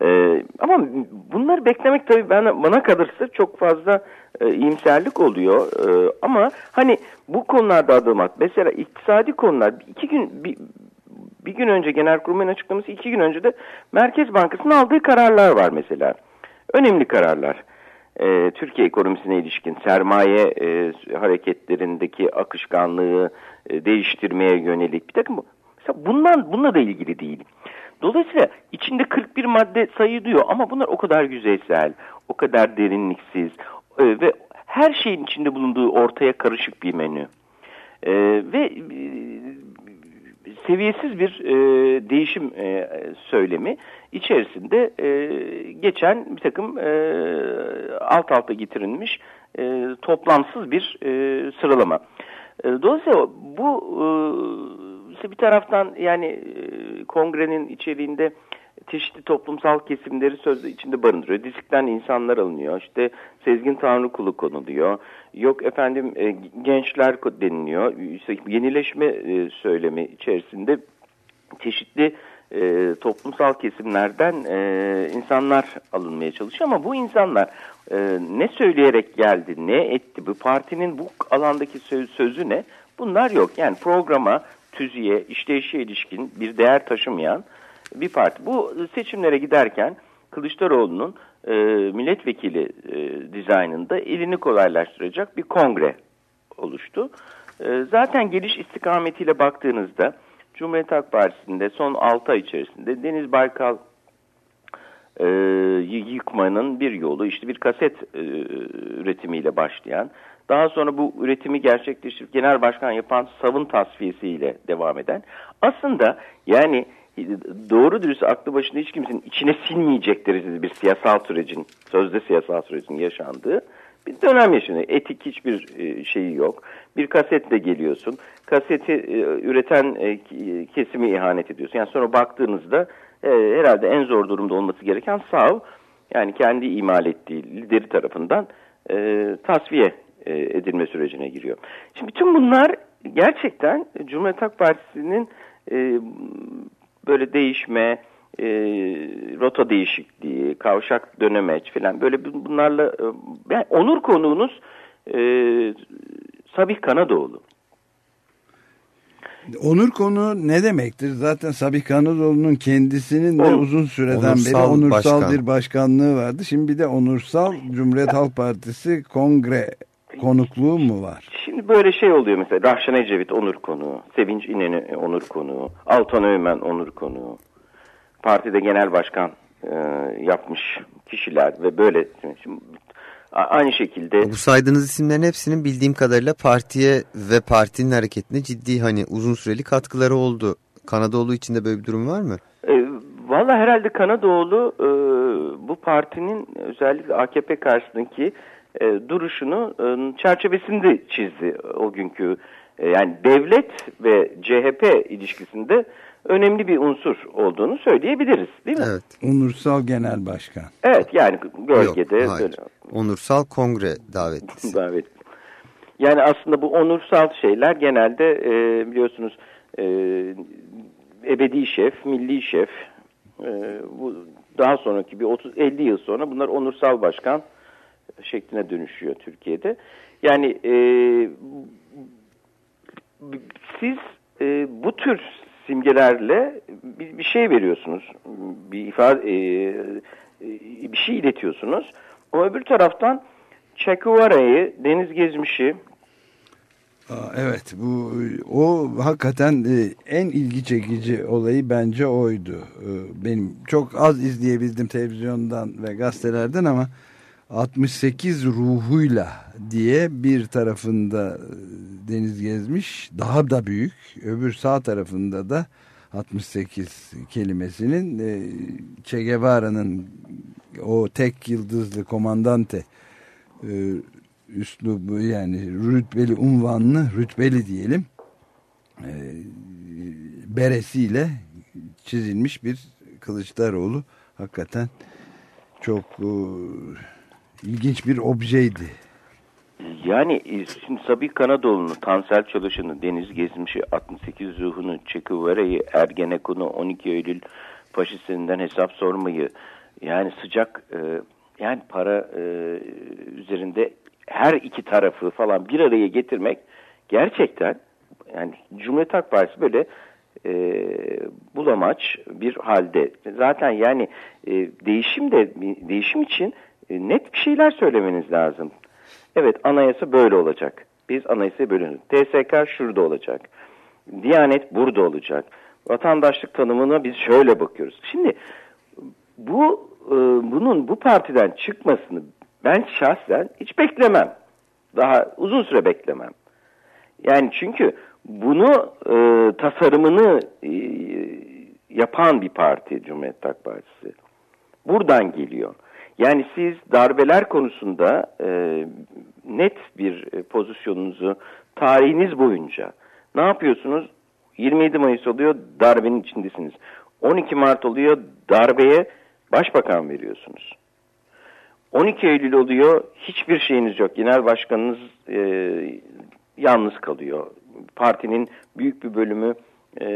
Ee, ama bunları beklemek tabii bana, bana kalırsa çok fazla e, iyimserlik oluyor. E, ama hani bu konularda adım at. Mesela iktisadi konular iki gün bir, bir gün önce Genelkurmay'ın açıklaması iki gün önce de Merkez Bankası'nın aldığı kararlar var mesela. Önemli kararlar. E, Türkiye ekonomisine ilişkin sermaye e, hareketlerindeki akışkanlığı, e, değiştirmeye yönelik bir takım mesela bundan bununla da ilgili değil. Dolayısıyla içinde 41 madde sayılıyor ama bunlar o kadar yüzeysel, o kadar derinliksiz e, ve her şeyin içinde bulunduğu ortaya karışık bir menü. E, ve seviyesiz bir değişim söylemi içerisinde geçen bir takım alt alta getirilmiş toplamsız bir sıralama. E, dolayısıyla bu işte bir taraftan yani e, kongrenin içeriğinde çeşitli toplumsal kesimleri sözde içinde barındırıyor. Disikten insanlar alınıyor. İşte Sezgin Tanrı kulu konuluyor. Yok efendim e, gençler deniliyor. İşte yenileşme e, söylemi içerisinde çeşitli e, toplumsal kesimlerden e, insanlar alınmaya çalışıyor ama bu insanlar e, ne söyleyerek geldi, ne etti, bu partinin bu alandaki söz, sözü ne? Bunlar yok. Yani programa, tüzüğe, işleyişe ilişkin bir değer taşımayan bir parti. Bu seçimlere giderken Kılıçdaroğlu'nun e, milletvekili e, dizaynında elini kolaylaştıracak bir kongre oluştu. E, zaten geliş istikametiyle baktığınızda Cumhuriyet Halk Partisi'nde son 6 ay içerisinde Deniz Baykal e, yıkmanın bir yolu işte bir kaset e, üretimiyle başlayan daha sonra bu üretimi gerçekleştirip genel başkan yapan savun tasfiyesiyle devam eden aslında yani doğru dürüst aklı başında hiç kimsenin içine sinmeyecek derecede bir siyasal sürecin sözde siyasal sürecin yaşandığı bir dönem yaşanıyor. Etik hiçbir e, şeyi yok. Bir kasetle geliyorsun. Kaseti e, üreten e, kesimi ihanet ediyorsun. Yani sonra baktığınızda herhalde en zor durumda olması gereken SAV yani kendi imal ettiği lideri tarafından tasfiye edilme sürecine giriyor. Şimdi bütün bunlar gerçekten Cumhuriyet Halk Partisi'nin böyle değişme, e, rota değişikliği, kavşak dönemeç falan böyle bunlarla e, yani onur konuğunuz e, Sabih Kanadoğlu. Onur konu ne demektir? Zaten Sabih Kanadoğlu'nun kendisinin de uzun süreden onursal beri onursal başkan. bir başkanlığı vardı. Şimdi bir de onursal Cumhuriyet Halk Partisi kongre konukluğu mu var? Şimdi böyle şey oluyor mesela Rahşan Ecevit onur konuğu, Sevinç İnönü onur konuğu, Altan Öğmen onur konuğu partide genel başkan e, yapmış kişiler ve böyle şimdi, aynı şekilde. Bu saydığınız isimlerin hepsinin bildiğim kadarıyla partiye ve partinin hareketine ciddi hani uzun süreli katkıları oldu. Kanadoğlu için de böyle bir durum var mı? E, Valla Valla herhalde Kanadoğlu e, bu partinin özellikle AKP karşısındaki e, duruşunu e, çerçevesinde çizdi o günkü. E, yani devlet ve CHP ilişkisinde önemli bir unsur olduğunu söyleyebiliriz değil mi? Evet. Onursal Genel Başkan. Evet yani bölgede. Yok, hayır. Onursal Kongre davetlisi. [LAUGHS] Davet. Yani aslında bu onursal şeyler genelde e, biliyorsunuz e, ebedi şef, milli şef, e, bu daha sonraki bir 30-50 yıl sonra bunlar onursal başkan şekline dönüşüyor Türkiye'de. Yani e, siz e, bu tür simgelerle bir, bir şey veriyorsunuz, bir ifade, e, e, bir şey iletiyorsunuz. Ama öbür taraftan Che Guevara'yı, Deniz Gezmiş'i, Evet bu o hakikaten e, en ilgi çekici olayı bence oydu. E, benim çok az izleyebildim televizyondan ve gazetelerden ama 68 ruhuyla diye bir tarafında e, deniz gezmiş. Daha da büyük. Öbür sağ tarafında da 68 kelimesinin Che Guevara'nın o tek yıldızlı komandante üslubu yani rütbeli unvanlı rütbeli diyelim e, beresiyle çizilmiş bir Kılıçdaroğlu. Hakikaten çok e, ilginç bir objeydi. Yani e, şimdi Sabi Kanadoğlu'nu, Tansel Çalışan'ı, Deniz Gezmiş'i, 68 ruhunu, Çekıvera'yı, Ergenekon'u, 12 Eylül faşistinden hesap sormayı, yani sıcak e, yani para e, üzerinde her iki tarafı falan bir araya getirmek gerçekten yani Cumhuriyet Halk Partisi böyle e, bulamaç bir halde. Zaten yani e, değişim de değişim için e, net bir şeyler söylemeniz lazım. Evet anayasa böyle olacak. Biz anayasayı böyle TSK şurada olacak. Diyanet burada olacak. Vatandaşlık tanımına biz şöyle bakıyoruz. Şimdi bu e, bunun bu partiden çıkmasını ben şahsen hiç beklemem. Daha uzun süre beklemem. Yani çünkü bunu e, tasarımını e, yapan bir parti Cumhuriyet Halk Partisi. Buradan geliyor. Yani siz darbeler konusunda e, net bir e, pozisyonunuzu tarihiniz boyunca ne yapıyorsunuz? 27 Mayıs oluyor darbenin içindesiniz. 12 Mart oluyor darbeye başbakan veriyorsunuz. 12 Eylül oluyor, hiçbir şeyiniz yok. Genel başkanınız e, yalnız kalıyor. Partinin büyük bir bölümü e,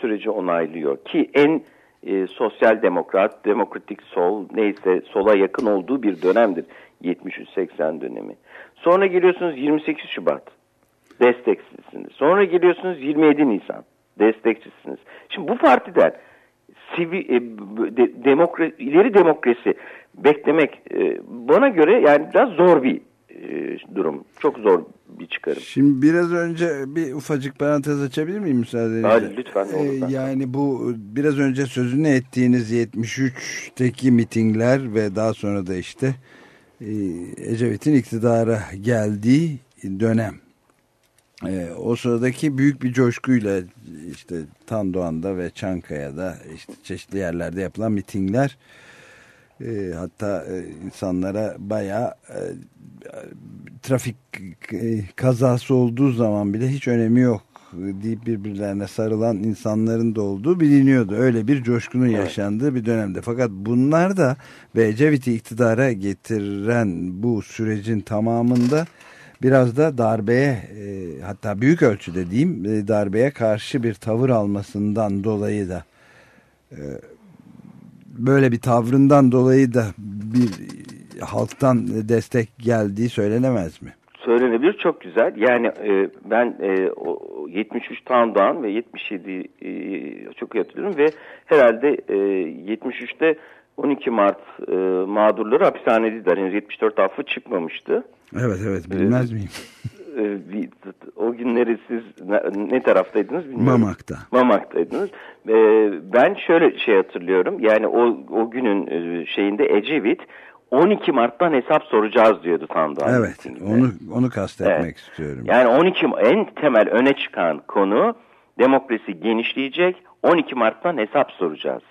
süreci onaylıyor. Ki en e, sosyal demokrat, demokratik sol, neyse sola yakın olduğu bir dönemdir. 73-80 dönemi. Sonra geliyorsunuz 28 Şubat, desteksizsiniz. Sonra geliyorsunuz 27 Nisan, destekçisiniz. Şimdi bu partiden sivil, e, de, demokra, ileri demokrasi beklemek e, bana göre yani biraz zor bir durum. Çok zor bir çıkarım. Şimdi biraz önce bir ufacık parantez açabilir miyim müsaadenizle? Hayır lütfen. Ee, yani bu biraz önce sözünü ettiğiniz 73'teki mitingler ve daha sonra da işte e, Ecevit'in iktidara geldiği dönem. E, o sıradaki büyük bir coşkuyla işte Tandoğan'da ve Çankaya'da işte çeşitli yerlerde yapılan mitingler e, hatta e, insanlara bayağı e, trafik e, kazası olduğu zaman bile hiç önemi yok deyip birbirlerine sarılan insanların da olduğu biliniyordu. Öyle bir coşkunun evet. yaşandığı bir dönemde. Fakat bunlar da ve Ecevit'i iktidara getiren bu sürecin tamamında biraz da darbeye e, hatta büyük ölçüde diyeyim e, darbeye karşı bir tavır almasından dolayı da e, böyle bir tavrından dolayı da bir halktan destek geldiği söylenemez mi? Söylenebilir çok güzel. Yani e, ben e, o 73 Tandoğan ve 77 e, çok iyi hatırlıyorum ve herhalde e, 73'te 12 Mart e, mağdurları hapishanedeydiler. Henüz 74 affı çıkmamıştı. Evet evet bilmez miyim? [LAUGHS] E, o günleri siz ne taraftaydınız bilmiyorum. Mamak'ta. Mamak'taydınız. E, ben şöyle şey hatırlıyorum. Yani o, o günün e, şeyinde Ecevit 12 Mart'tan hesap soracağız diyordu Tandoğan. Evet onu, onu kastetmek evet. istiyorum. Yani 12 en temel öne çıkan konu demokrasi genişleyecek 12 Mart'tan hesap soracağız.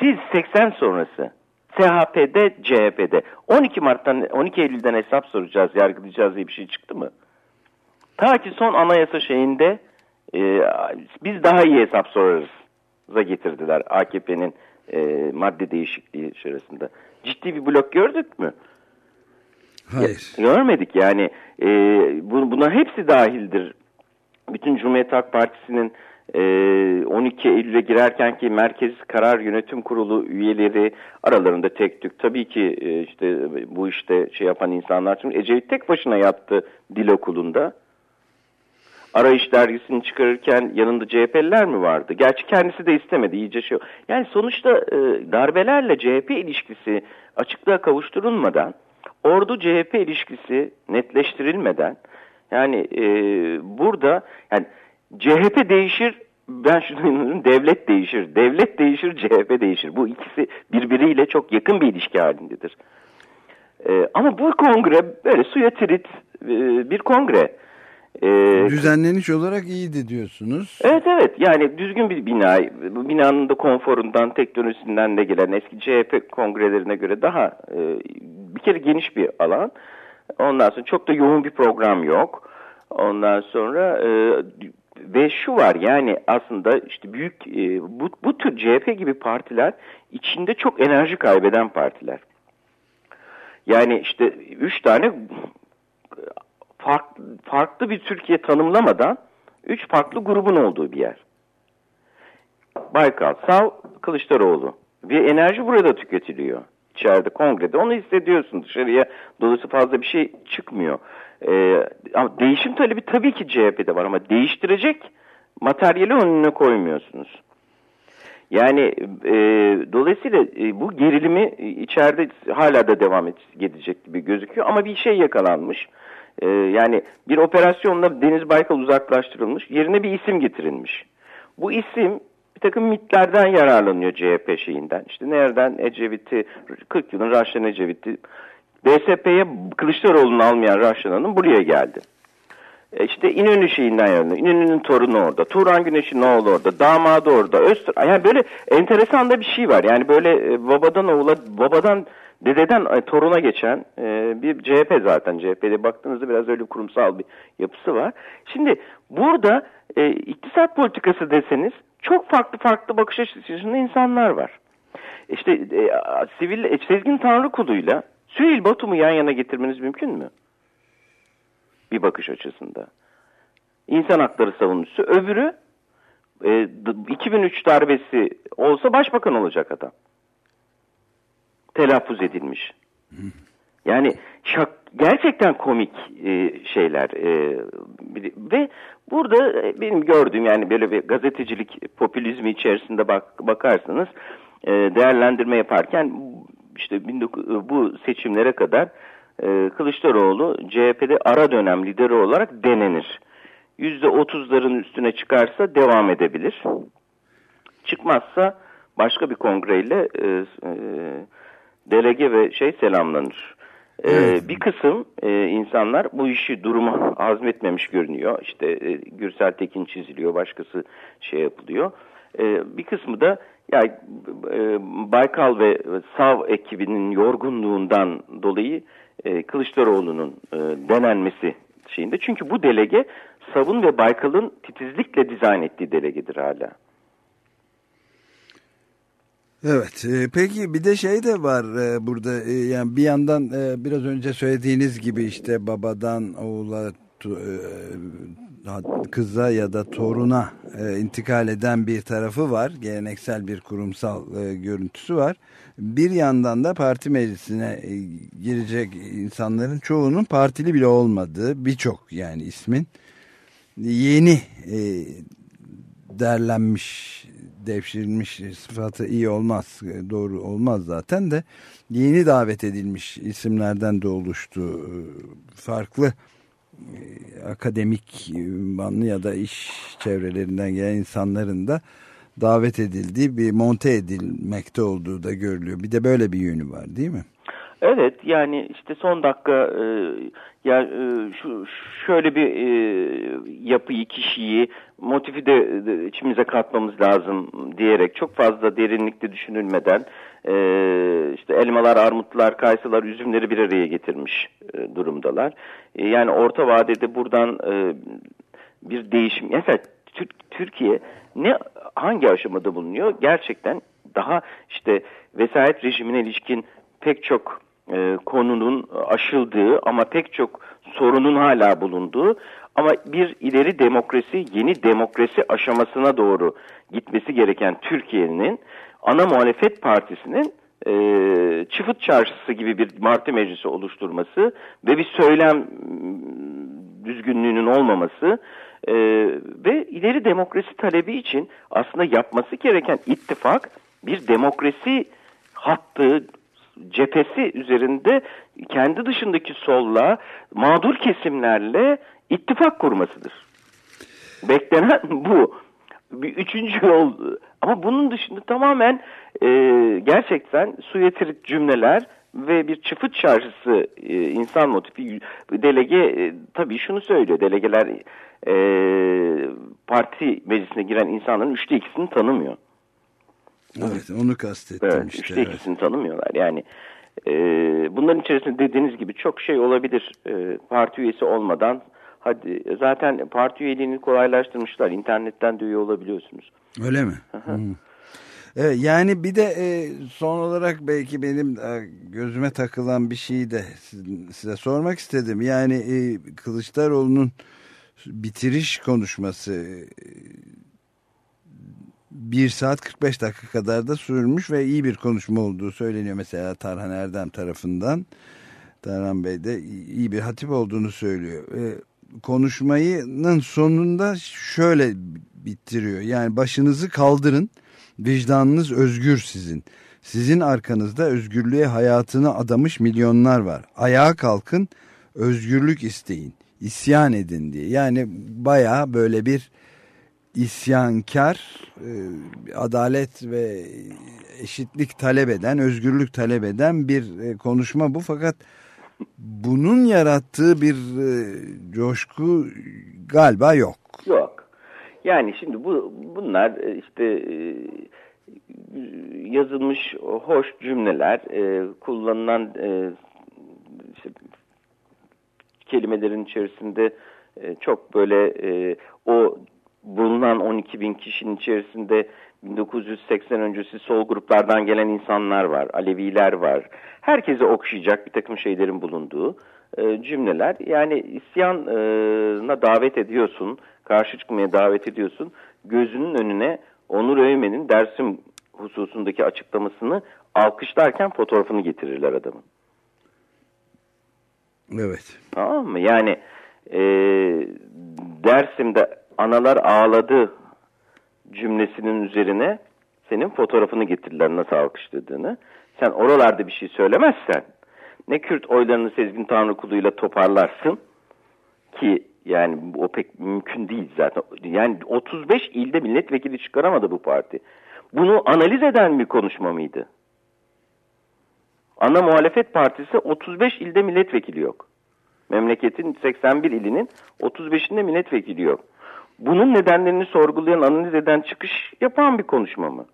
siz 80 sonrası CHP'de, CHP'de 12 Mart'tan 12 Eylül'den hesap soracağız, yargılayacağız diye bir şey çıktı mı? Ta ki son anayasa şeyinde e, biz daha iyi hesap sorarız za getirdiler AKP'nin e, madde değişikliği sırasında. Ciddi bir blok gördük mü? Hayır. Görmedik yani e, bu, buna hepsi dahildir. Bütün Cumhuriyet Halk Partisi'nin 12 Eylül'e girerken ki Merkez Karar Yönetim Kurulu üyeleri aralarında tek tük tabii ki e, işte bu işte şey yapan insanlar çünkü Ecevit tek başına yaptı dil okulunda. Arayış dergisini çıkarırken yanında CHP'liler mi vardı? Gerçi kendisi de istemedi iyice şey. Yani sonuçta e, darbelerle CHP ilişkisi açıklığa kavuşturulmadan ordu CHP ilişkisi netleştirilmeden yani e, burada yani CHP değişir ben şunu inanıyorum devlet değişir. Devlet değişir CHP değişir. Bu ikisi birbiriyle çok yakın bir ilişki halindedir. E, ama bu kongre böyle suya tirit e, bir kongre. Ee, Düzenleniş olarak iyiydi diyorsunuz. Evet evet yani düzgün bir bina. Bu binanın da konforundan, teknolojisinden de gelen eski CHP kongrelerine göre daha e, bir kere geniş bir alan. Ondan sonra çok da yoğun bir program yok. Ondan sonra e, ve şu var yani aslında işte büyük e, bu, bu tür CHP gibi partiler içinde çok enerji kaybeden partiler. Yani işte üç tane farklı, farklı bir Türkiye tanımlamadan üç farklı grubun olduğu bir yer. Baykal, Sav, Kılıçdaroğlu. Bir enerji burada tüketiliyor. İçeride, kongrede. Onu hissediyorsun. Dışarıya dolayısıyla fazla bir şey çıkmıyor. Ee, ama değişim talebi tabii ki CHP'de var ama değiştirecek materyali önüne koymuyorsunuz. Yani e, dolayısıyla e, bu gerilimi içeride hala da devam edecek gibi gözüküyor ama bir şey yakalanmış. E, yani bir operasyonla Deniz Baykal uzaklaştırılmış, yerine bir isim getirilmiş. Bu isim bir takım mitlerden yararlanıyor CHP şeyinden. İşte nereden Ecevit'i, 40 yılın Raşlan Ecevit'i, DSP'ye Kılıçdaroğlu'nu almayan Raşlan Hanım buraya geldi. E işte İnönü şeyinden yararlanıyor. İnönü'nün torunu orada. Turan Güneş'in oğlu orada. Damadı orada. Öztür. Yani böyle enteresan da bir şey var. Yani böyle e, babadan oğula, babadan dededen e, toruna geçen e, bir CHP zaten. CHP'de baktığınızda biraz öyle kurumsal bir yapısı var. Şimdi burada e, iktisat politikası deseniz çok farklı farklı bakış açısında insanlar var. İşte e, sivil e, Sezgin Tanrıkulu'yla Süheyl Batum'u yan yana getirmeniz mümkün mü? Bir bakış açısında. İnsan hakları savunucusu. Öbürü e, 2003 darbesi olsa başbakan olacak adam telaffuz edilmiş. Yani şak, gerçekten komik e, şeyler e, ve burada e, benim gördüğüm yani böyle bir gazetecilik popülizmi içerisinde bak, bakarsanız e, değerlendirme yaparken işte 19, bu seçimlere kadar e, Kılıçdaroğlu CHP'de ara dönem lideri olarak denenir. %30'ların üstüne çıkarsa devam edebilir. Çıkmazsa başka bir kongreyle e, e, delege ve şey selamlanır. Ee, evet. Bir kısım e, insanlar bu işi duruma azmetmemiş görünüyor. İşte e, Gürsel Tekin çiziliyor, başkası şey yapılıyor. E, bir kısmı da ya e, Baykal ve Sav ekibinin yorgunluğundan dolayı e, Kılıçdaroğlu'nun e, denenmesi şeyinde. Çünkü bu delege Sav'ın ve Baykal'ın titizlikle dizayn ettiği delegedir hala. Evet e, peki bir de şey de var e, burada e, yani bir yandan biraz önce söylediğiniz gibi işte babadan oğula kıza ya da toruna intikal eden bir tarafı var. Geleneksel bir kurumsal görüntüsü var. Bir yandan da parti meclisine girecek insanların çoğunun partili bile olmadığı birçok yani ismin yeni derlenmiş devşirilmiş sıfatı iyi olmaz doğru olmaz zaten de yeni davet edilmiş isimlerden de oluştu farklı e, akademik banlı ya da iş çevrelerinden gelen insanların da davet edildiği bir monte edilmekte olduğu da görülüyor. Bir de böyle bir yönü var değil mi? Evet yani işte son dakika e, ya e, şu şöyle bir e, yapıyı, kişiyi, motifi de, de içimize katmamız lazım diyerek çok fazla derinlikte düşünülmeden e, işte elmalar, armutlar, kayısılar, üzümleri bir araya getirmiş e, durumdalar. E, yani orta vadede buradan e, bir değişim. Mesela Türkiye ne hangi aşamada bulunuyor? Gerçekten daha işte vesayet rejimine ilişkin pek çok e, konunun aşıldığı ama pek çok sorunun hala bulunduğu ama bir ileri demokrasi, yeni demokrasi aşamasına doğru gitmesi gereken Türkiye'nin ana muhalefet partisinin e, çıfıt çarşısı gibi bir martı meclisi oluşturması ve bir söylem düzgünlüğünün olmaması e, ve ileri demokrasi talebi için aslında yapması gereken ittifak bir demokrasi hattı, cephesi üzerinde kendi dışındaki solla, mağdur kesimlerle ittifak kurmasıdır. Beklenen [LAUGHS] bu. Bir üçüncü yol ama bunun dışında tamamen e, gerçekten suyeterik cümleler ve bir çıfıt çarşısı e, insan motifi delege e, tabii şunu söylüyor delegeler e, parti meclisine giren insanların üçte ikisini tanımıyor. Evet onu kastettim evet, işte. Üçte evet. ikisini tanımıyorlar yani. E, bunların içerisinde dediğiniz gibi çok şey olabilir. E, parti üyesi olmadan hadi zaten parti üyeliğini kolaylaştırmışlar. İnternetten de üye olabiliyorsunuz. Öyle mi? Hmm. Evet, yani bir de e, son olarak belki benim e, gözüme takılan bir şeyi de size sormak istedim. Yani e, Kılıçdaroğlu'nun bitiriş konuşması e, 1 saat 45 dakika kadar da sürmüş ve iyi bir konuşma olduğu söyleniyor mesela Tarhan Erdem tarafından. Tarhan Bey de iyi bir hatip olduğunu söylüyor. E, konuşmayının sonunda şöyle bitiriyor. Yani başınızı kaldırın, vicdanınız özgür sizin. Sizin arkanızda özgürlüğe hayatını adamış milyonlar var. Ayağa kalkın, özgürlük isteyin, isyan edin diye. Yani baya böyle bir isyankar, e, adalet ve eşitlik talep eden, özgürlük talep eden bir e, konuşma bu. Fakat bunun yarattığı bir e, coşku galiba yok. Yok. Yani şimdi bu bunlar işte yazılmış hoş cümleler, kullanılan işte kelimelerin içerisinde çok böyle o bulunan 12 bin kişinin içerisinde 1980 öncesi sol gruplardan gelen insanlar var, Aleviler var. Herkese okşayacak bir takım şeylerin bulunduğu e, cümleler. Yani isyana davet ediyorsun, karşı çıkmaya davet ediyorsun. Gözünün önüne Onur Öymen'in Dersim hususundaki açıklamasını alkışlarken fotoğrafını getirirler adamın. Evet. Tamam mı? Yani e, Dersim'de analar ağladı cümlesinin üzerine senin fotoğrafını getirdiler nasıl alkışladığını. Sen oralarda bir şey söylemezsen ne Kürt oylarını Sezgin Tanrı kuluyla toparlarsın ki yani o pek mümkün değil zaten. Yani 35 ilde milletvekili çıkaramadı bu parti. Bunu analiz eden bir konuşma mıydı? Ana muhalefet partisi 35 ilde milletvekili yok. Memleketin 81 ilinin 35'inde milletvekili yok bunun nedenlerini sorgulayan, analiz eden, çıkış yapan bir konuşma mı?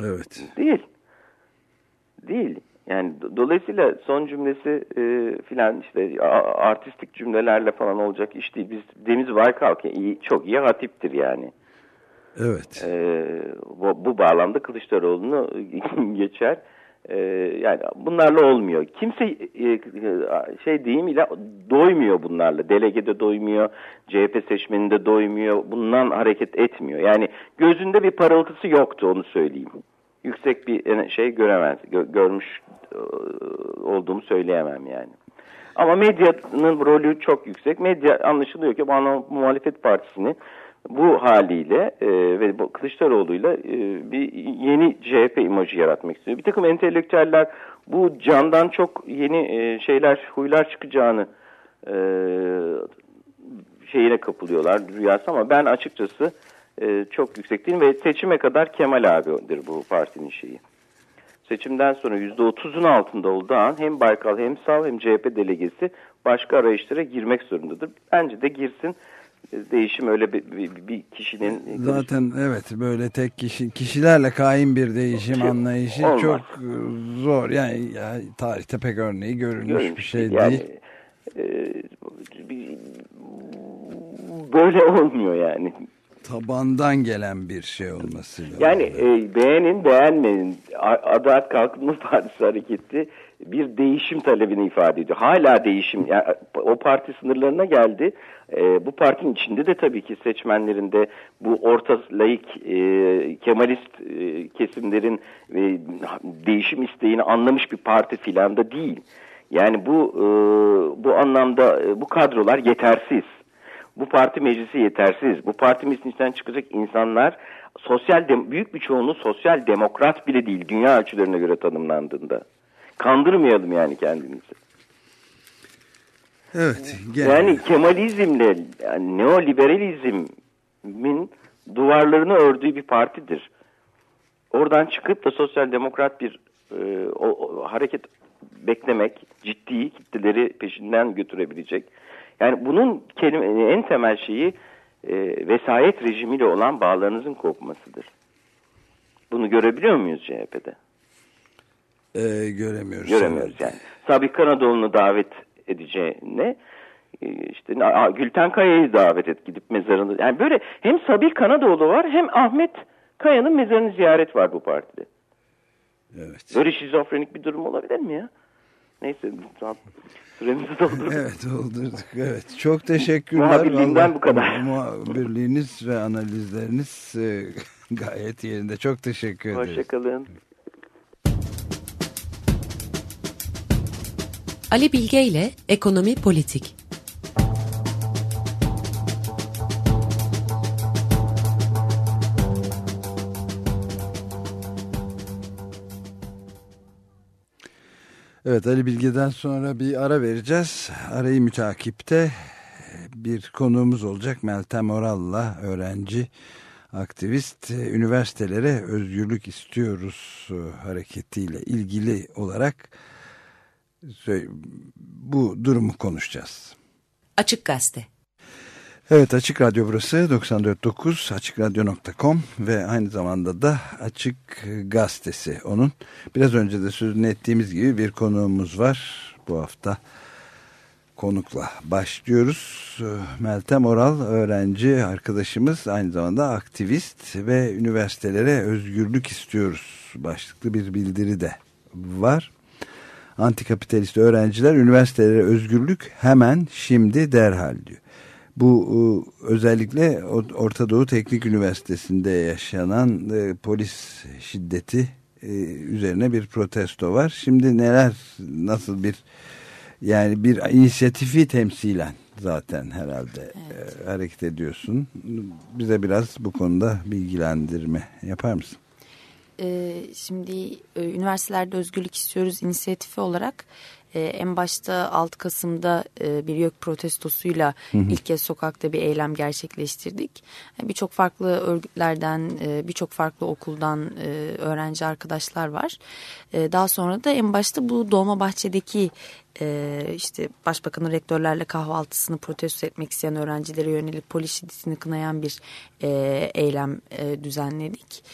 Evet. Değil. Değil. Yani dolayısıyla son cümlesi e, filan işte artistik cümlelerle falan olacak iş değil. Biz Deniz Baykal iyi, çok iyi hatiptir yani. Evet. E, bu, bu bağlamda Kılıçdaroğlu'nu [LAUGHS] geçer. Ee, yani bunlarla olmuyor. Kimse e, şey deyimiyle doymuyor bunlarla. Delegede doymuyor, CHP seçmeninde doymuyor. Bundan hareket etmiyor. Yani gözünde bir parıltısı yoktu onu söyleyeyim. Yüksek bir şey göremez, görmüş e, olduğumu söyleyemem yani. Ama medyanın rolü çok yüksek. Medya anlaşılıyor ki bu muhalefet partisini bu haliyle e, ve Kılıçdaroğlu'yla e, bir yeni CHP imajı yaratmak istiyor. Bir takım entelektüeller bu candan çok yeni e, şeyler, huylar çıkacağını e, şeyine kapılıyorlar rüyası ama ben açıkçası e, çok yüksek değilim ve seçime kadar Kemal abidir bu partinin şeyi. seçimden sonra %30'un altında olduğu an hem Baykal hem Sal hem CHP delegesi başka arayışlara girmek zorundadır. Bence de girsin. Değişim öyle bir, bir, bir kişinin... Zaten evet böyle tek kişi kişilerle kaim bir değişim anlayışı olmaz. çok zor. Yani ya, tarihte pek örneği görülmüş, görülmüş bir şey yani, değil. E, böyle olmuyor yani tabandan gelen bir şey olması lazım. Yani e, beğenin beğenmeyin Adalet Kalkınma Partisi hareketi bir değişim talebini ifade ediyor. Hala değişim yani o parti sınırlarına geldi. E, bu partinin içinde de tabii ki seçmenlerinde bu orta laik e, Kemalist e, kesimlerin e, değişim isteğini anlamış bir parti filan da değil. Yani bu e, bu anlamda e, bu kadrolar yetersiz. Bu parti meclisi yetersiz. Bu parti meclisinden çıkacak insanlar sosyal büyük bir çoğunluğu sosyal demokrat bile değil dünya ölçülerine göre tanımlandığında. Kandırmayalım yani kendimizi. Evet. Gel. Yani Kemalizmle yani neoliberalizmin duvarlarını ördüğü bir partidir. Oradan çıkıp da sosyal demokrat bir e, o, o, hareket beklemek, ciddi kitleleri peşinden götürebilecek yani bunun kelime, en temel şeyi e, vesayet rejimiyle olan bağlarınızın kopmasıdır. Bunu görebiliyor muyuz CHP'de? Ee, göremiyoruz. Göremiyoruz yani. Sabih Kanadoğlu'nu davet edeceğine e, işte Gülten Kaya'yı davet et gidip mezarını. Yani böyle hem Sabih Kanadoğlu var hem Ahmet Kaya'nın mezarını ziyaret var bu partide. Evet. Böyle şizofrenik bir durum olabilir mi ya? Neyse süremizi doldurduk. [LAUGHS] Evet doldurduk. Evet. Çok teşekkürler. Muhabirliğinden bu kadar. Muhabirliğiniz ve analizleriniz e, [LAUGHS] gayet yerinde. Çok teşekkür ederiz. Hoşçakalın. Ali Bilge ile Ekonomi Politik Evet Ali Bilge'den sonra bir ara vereceğiz. Arayı mütakipte bir konuğumuz olacak. Meltem Oral'la öğrenci, aktivist, üniversitelere özgürlük istiyoruz hareketiyle ilgili olarak bu durumu konuşacağız. Açık Gazete Evet Açık Radyo burası 94.9 AçıkRadyo.com ve aynı zamanda da Açık Gazetesi onun. Biraz önce de sözünü ettiğimiz gibi bir konuğumuz var bu hafta konukla başlıyoruz. Meltem Oral öğrenci arkadaşımız aynı zamanda aktivist ve üniversitelere özgürlük istiyoruz başlıklı bir bildiri de var. Antikapitalist öğrenciler üniversitelere özgürlük hemen şimdi derhal diyor. Bu e, özellikle Orta Doğu Teknik Üniversitesi'nde yaşanan e, polis şiddeti e, üzerine bir protesto var. Şimdi neler nasıl bir yani bir inisiyatifi temsilen zaten herhalde evet. hareket ediyorsun. Bize biraz bu konuda bilgilendirme yapar mısın? Şimdi üniversitelerde özgürlük istiyoruz inisiyatifi olarak e, en başta 6 Kasım'da e, bir YÖK protestosuyla hı hı. ilk kez sokakta bir eylem gerçekleştirdik. E, birçok farklı örgütlerden, e, birçok farklı okuldan e, öğrenci arkadaşlar var. E, daha sonra da en başta bu Dolmabahçe'deki e, işte başbakanın rektörlerle kahvaltısını protesto etmek isteyen öğrencilere yönelik polis şiddetini kınayan bir e, eylem e, düzenledik.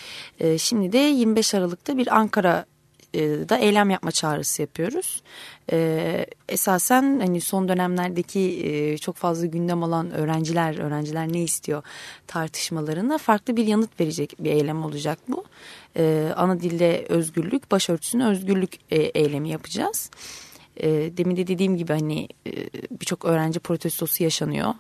E, şimdi de 25 Aralık'ta bir Ankara da eylem yapma çağrısı yapıyoruz. E, esasen hani son dönemlerdeki e, çok fazla gündem olan öğrenciler, öğrenciler ne istiyor tartışmalarına farklı bir yanıt verecek bir eylem olacak bu. E, ana dilde özgürlük, başörtüsüne özgürlük e, eylemi yapacağız. E, demin de dediğim gibi hani e, birçok öğrenci protestosu yaşanıyor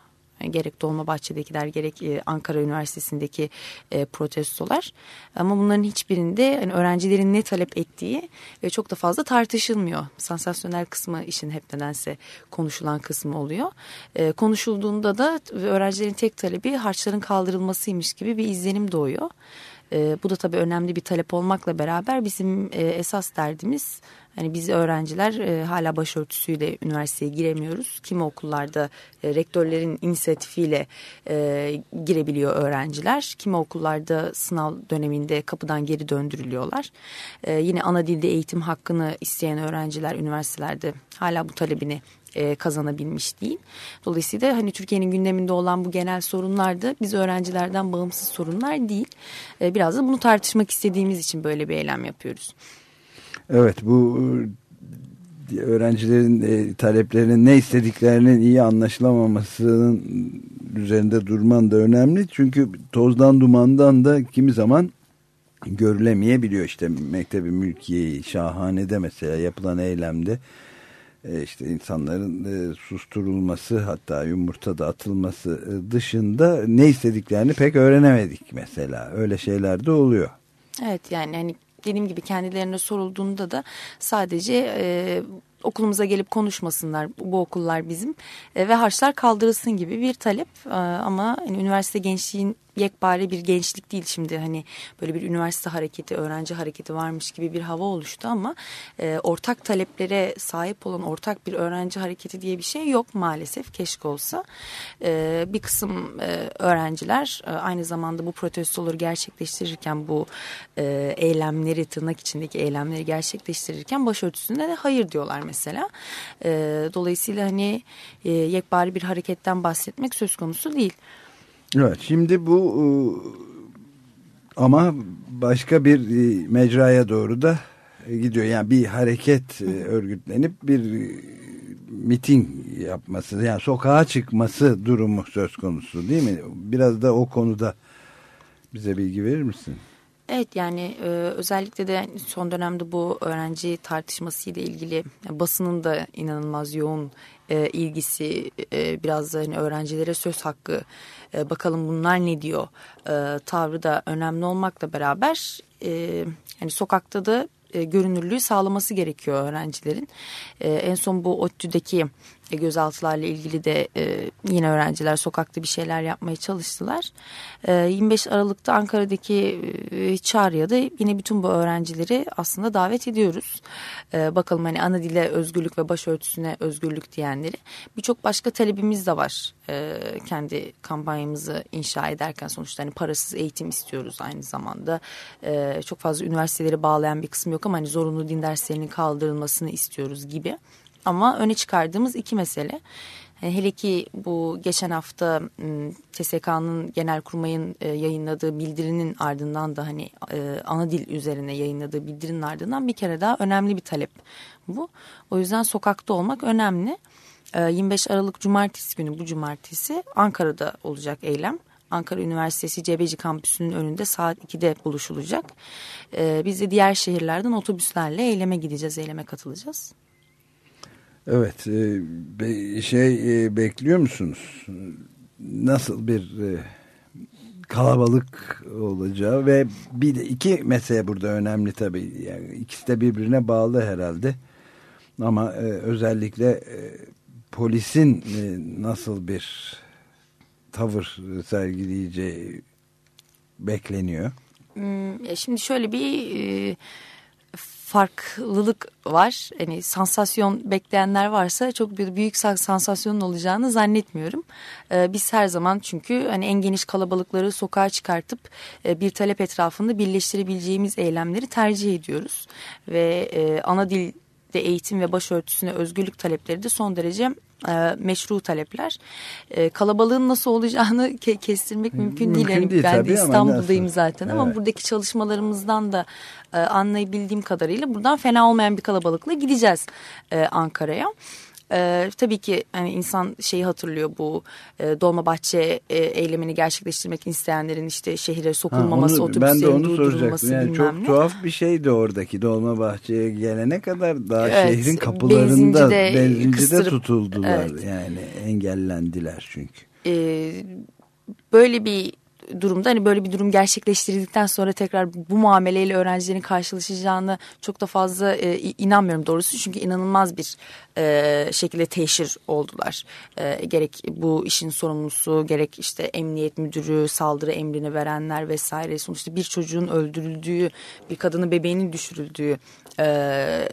Gerek Dolmabahçe'dekiler gerek e, Ankara Üniversitesi'ndeki e, protestolar. Ama bunların hiçbirinde hani öğrencilerin ne talep ettiği ve çok da fazla tartışılmıyor. Sansasyonel kısmı işin hep nedense konuşulan kısmı oluyor. E, konuşulduğunda da öğrencilerin tek talebi harçların kaldırılmasıymış gibi bir izlenim doğuyor. E, bu da tabii önemli bir talep olmakla beraber bizim e, esas derdimiz Hani biz öğrenciler e, hala başörtüsüyle üniversiteye giremiyoruz. Kimi okullarda e, rektörlerin inisiyatifiyle e, girebiliyor öğrenciler. Kimi okullarda sınav döneminde kapıdan geri döndürülüyorlar. E, yine ana dilde eğitim hakkını isteyen öğrenciler üniversitelerde hala bu talebini e, kazanabilmiş değil. Dolayısıyla hani Türkiye'nin gündeminde olan bu genel sorunlar da biz öğrencilerden bağımsız sorunlar değil. E, biraz da bunu tartışmak istediğimiz için böyle bir eylem yapıyoruz. Evet bu e, öğrencilerin e, taleplerinin ne istediklerinin iyi anlaşılamamasının üzerinde durman da önemli. Çünkü tozdan dumandan da kimi zaman görülemeyebiliyor. işte Mektebi Mülkiye'yi şahane mesela yapılan eylemde e, işte insanların susturulması hatta yumurta da atılması dışında ne istediklerini pek öğrenemedik mesela. Öyle şeyler de oluyor. Evet yani hani dediğim gibi kendilerine sorulduğunda da sadece e, okulumuza gelip konuşmasınlar. Bu okullar bizim. E, ve harçlar kaldırılsın gibi bir talep. E, ama hani, üniversite gençliğin yekpare bir gençlik değil şimdi hani böyle bir üniversite hareketi, öğrenci hareketi varmış gibi bir hava oluştu ama e, ortak taleplere sahip olan ortak bir öğrenci hareketi diye bir şey yok maalesef keşke olsa. E, bir kısım e, öğrenciler e, aynı zamanda bu protestoları gerçekleştirirken bu e, eylemleri tırnak içindeki eylemleri gerçekleştirirken başörtüsüne de hayır diyorlar mesela. E, dolayısıyla hani e, yekpare bir hareketten bahsetmek söz konusu değil. Evet şimdi bu e, ama başka bir e, mecraya doğru da gidiyor. Yani bir hareket e, örgütlenip bir miting yapması yani sokağa çıkması durumu söz konusu değil mi? Biraz da o konuda bize bilgi verir misin? Evet yani e, özellikle de son dönemde bu öğrenci tartışması ile ilgili yani basının da inanılmaz yoğun e, ilgisi e, biraz da hani öğrencilere söz hakkı e, bakalım bunlar ne diyor e, tavrı da önemli olmakla beraber e, yani sokakta da e, görünürlüğü sağlaması gerekiyor öğrencilerin. E, en son bu ODTÜ'deki e, gözaltılarla ilgili de e, yine öğrenciler sokakta bir şeyler yapmaya çalıştılar. E, 25 Aralık'ta Ankara'daki e, çağrıya da yine bütün bu öğrencileri aslında davet ediyoruz. E, bakalım hani ana dile özgürlük ve başörtüsüne özgürlük diyenleri. Birçok başka talebimiz de var. E, kendi kampanyamızı inşa ederken sonuçta hani parasız eğitim istiyoruz aynı zamanda. E, çok fazla üniversiteleri bağlayan bir kısım yok ama hani zorunlu din derslerinin kaldırılmasını istiyoruz gibi. Ama öne çıkardığımız iki mesele. E, hele ki bu geçen hafta TSK'nın genel kurmayın e, yayınladığı bildirinin ardından da hani e, ana dil üzerine yayınladığı bildirinin ardından bir kere daha önemli bir talep bu. O yüzden sokakta olmak önemli. 25 Aralık Cumartesi günü bu cumartesi Ankara'da olacak eylem. Ankara Üniversitesi Cebeci Kampüsü'nün önünde saat 2'de buluşulacak. Biz de diğer şehirlerden otobüslerle eyleme gideceğiz, eyleme katılacağız. Evet, e, şey e, bekliyor musunuz? Nasıl bir e, kalabalık olacağı ve bir de iki mesele burada önemli tabii. Yani ikisi de birbirine bağlı herhalde. Ama özellikle polisin nasıl bir tavır sergileyeceği bekleniyor. Hmm, şimdi şöyle bir farklılık var. Hani sansasyon bekleyenler varsa çok bir büyük sansasyonun olacağını zannetmiyorum. Ee, biz her zaman çünkü hani en geniş kalabalıkları sokağa çıkartıp e, bir talep etrafında birleştirebileceğimiz eylemleri tercih ediyoruz. Ve e, ana dil de eğitim ve başörtüsüne özgürlük talepleri de son derece e, meşru talepler. E, kalabalığın nasıl olacağını [LAUGHS] ke kestirmek mümkün, mümkün değil. Yani değil ben de İstanbul'dayım zaten evet. ama buradaki çalışmalarımızdan da e, anlayabildiğim kadarıyla buradan fena olmayan bir kalabalıkla gideceğiz e, Ankara'ya. Ee, tabii ki hani insan şeyi hatırlıyor bu e, Dolmabahçe e, eylemini gerçekleştirmek isteyenlerin işte şehire sokulmaması, otobüslerin durdurulması yani Çok ne. tuhaf bir şeydi oradaki Dolmabahçe'ye gelene kadar daha evet, şehrin kapılarında benzincide, benzincide tutuldular. Evet. Yani engellendiler çünkü. Ee, böyle bir durumda hani böyle bir durum gerçekleştirildikten sonra tekrar bu muameleyle öğrencilerin karşılaşacağını çok da fazla e, inanmıyorum doğrusu. Çünkü inanılmaz bir e, şekilde teşhir oldular. E, gerek bu işin sorumlusu gerek işte emniyet müdürü saldırı emrini verenler vesaire sonuçta bir çocuğun öldürüldüğü bir kadının bebeğinin düşürüldüğü e,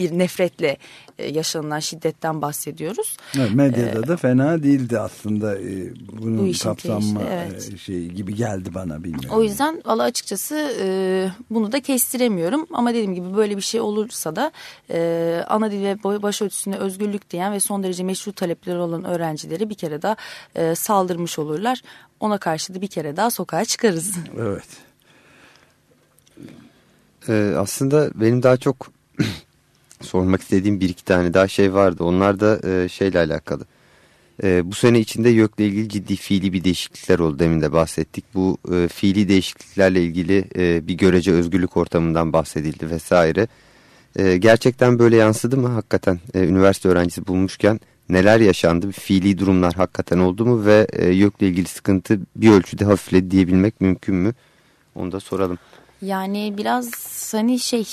bir nefretle e, yaşanılan şiddetten bahsediyoruz. Evet, medyada ee, da fena değildi aslında e, bunun bu kapsamma evet. E, şey gibi geldi bana bilmiyorum. O yüzden valla açıkçası e, bunu da kestiremiyorum ama dediğim gibi böyle bir şey olursa da e, ana dil ve başörtüsüne özgürlük diyen ve son derece meşru talepleri olan öğrencileri bir kere daha e, saldırmış olurlar. Ona karşı da bir kere daha sokağa çıkarız. Evet. Ee, aslında benim daha çok [CLEARS THROAT] sormak istediğim bir iki tane daha şey vardı. Onlar da e, şeyle alakalı. E, bu sene içinde YÖK'le ilgili ciddi fiili bir değişiklikler oldu. Demin de bahsettik. Bu e, fiili değişikliklerle ilgili e, bir görece özgürlük ortamından bahsedildi vesaire. E, gerçekten böyle yansıdı mı hakikaten e, üniversite öğrencisi bulmuşken neler yaşandı? Fiili durumlar hakikaten oldu mu ve e, YÖK'le ilgili sıkıntı bir ölçüde hafifledi diyebilmek mümkün mü? Onu da soralım. Yani biraz hani şey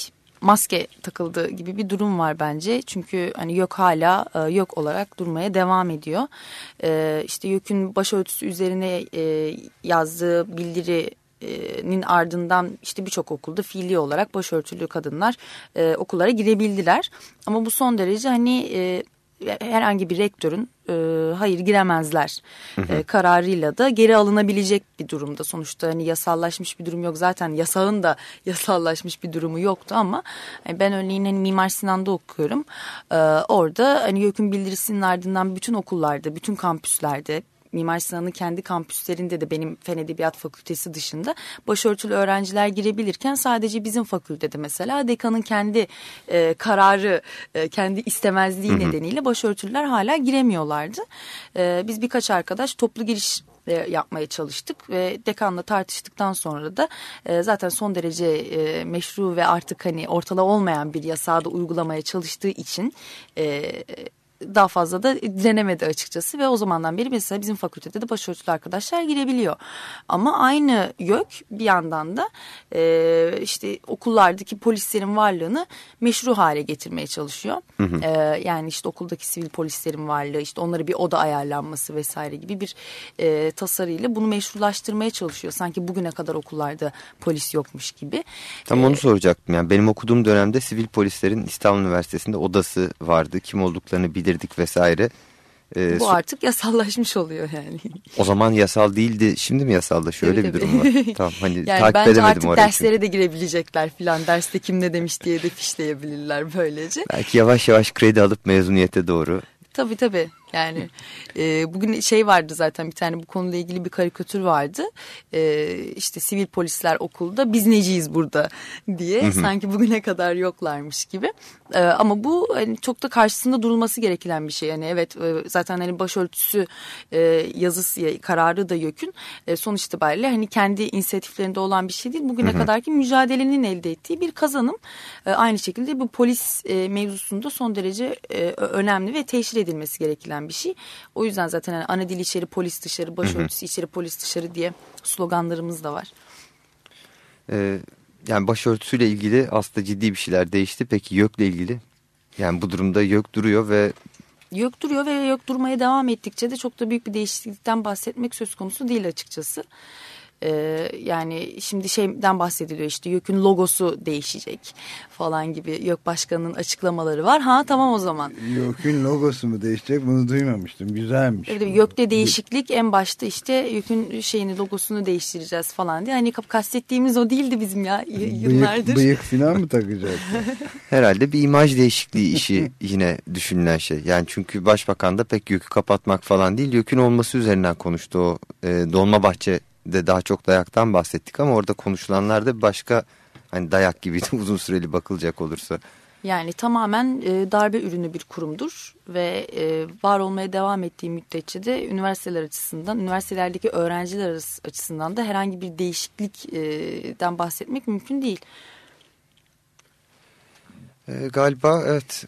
maske takıldığı gibi bir durum var bence. Çünkü hani yok hala e, yok olarak durmaya devam ediyor. E, işte YÖK'ün başörtüsü üzerine e, yazdığı bildirinin ardından işte birçok okulda fiili olarak başörtülü kadınlar e, okullara girebildiler. Ama bu son derece hani e, herhangi bir rektörün e, hayır giremezler E, kararıyla da geri alınabilecek bir durumda. Sonuçta hani yasallaşmış bir durum yok. Zaten yasağın da [LAUGHS] yasallaşmış bir durumu yoktu ama yani ben örneğin hani Mimar Sinan'da okuyorum. E, orada hani YÖK'ün bildirisinin ardından bütün okullarda, bütün kampüslerde Mimar Sinan'ın kendi kampüslerinde de benim Fen Edebiyat Fakültesi dışında başörtülü öğrenciler girebilirken sadece bizim fakültede mesela dekanın kendi e, kararı, e, kendi istemezliği hı hı. nedeniyle başörtülüler hala giremiyorlardı. E, biz birkaç arkadaş toplu giriş e, yapmaya çalıştık ve dekanla tartıştıktan sonra da e, zaten son derece e, meşru ve artık hani ortada olmayan bir yasağı da uygulamaya çalıştığı için daha fazla da denemedi açıkçası ve o zamandan beri mesela bizim fakültede de başörtülü arkadaşlar girebiliyor. Ama aynı YÖK bir yandan da e, işte okullardaki polislerin varlığını meşru hale getirmeye çalışıyor. Hı hı. E, yani işte okuldaki sivil polislerin varlığı işte onlara bir oda ayarlanması vesaire gibi bir e, tasarıyla bunu meşrulaştırmaya çalışıyor. Sanki bugüne kadar okullarda polis yokmuş gibi. Tam onu ee, soracaktım. Yani benim okuduğum dönemde sivil polislerin İstanbul Üniversitesi'nde odası vardı. Kim olduklarını bilir bildirdik vesaire. Ee, Bu artık yasallaşmış oluyor yani. O zaman yasal değildi. Şimdi mi yasalda? Şöyle tabii, bir durum var. [LAUGHS] tamam hani yani takip bence edemedim artık orayı. derslere çünkü. de girebilecekler filan. Derste kim ne demiş diye de fişleyebilirler böylece. Belki yavaş yavaş kredi alıp mezuniyete doğru. Tabii tabii. Yani e, bugün şey vardı zaten bir tane bu konuyla ilgili bir karikatür vardı. E, işte sivil polisler okulda biz neciyiz burada diye hı hı. sanki bugüne kadar yoklarmış gibi. E, ama bu hani çok da karşısında durulması gereken bir şey. Yani evet e, zaten hani başörtüsü e, yazısı kararı da YÖK'ün e, sonuç itibariyle hani kendi inisiyatiflerinde olan bir şey değil. Bugüne hı hı. kadarki mücadelenin elde ettiği bir kazanım. E, aynı şekilde bu polis e, mevzusunda son derece e, önemli ve teşhir edilmesi gereken bir şey. O yüzden zaten yani ana dil içeri polis dışarı, başörtüsü içeri polis dışarı diye sloganlarımız da var. Ee, yani başörtüsüyle ilgili aslında ciddi bir şeyler değişti. Peki YÖK'le ilgili? Yani bu durumda YÖK duruyor ve YÖK duruyor ve YÖK durmaya devam ettikçe de çok da büyük bir değişiklikten bahsetmek söz konusu değil açıkçası. Ee, yani şimdi şeyden bahsediliyor işte YÖK'ün logosu değişecek falan gibi YÖK Başkanı'nın açıklamaları var. Ha tamam o zaman. YÖK'ün logosu mu değişecek bunu duymamıştım. Güzelmiş. Evet, YÖK'te değişiklik en başta işte YÖK'ün şeyini logosunu değiştireceğiz falan diye. Hani kastettiğimiz o değildi bizim ya yıllardır. Bıyık, bıyık falan mı takacak? [LAUGHS] Herhalde bir imaj değişikliği işi yine düşünülen şey. Yani çünkü başbakan da pek YÖK'ü kapatmak falan değil. YÖK'ün olması üzerinden konuştu o e, Dolmabahçe de daha çok dayaktan bahsettik ama orada konuşulanlar da başka hani dayak gibi [LAUGHS] uzun süreli bakılacak olursa. Yani tamamen e, darbe ürünü bir kurumdur ve e, var olmaya devam ettiği müddetçe üniversiteler açısından, üniversitelerdeki öğrenciler açısından da herhangi bir değişiklikten bahsetmek mümkün değil. E, galiba evet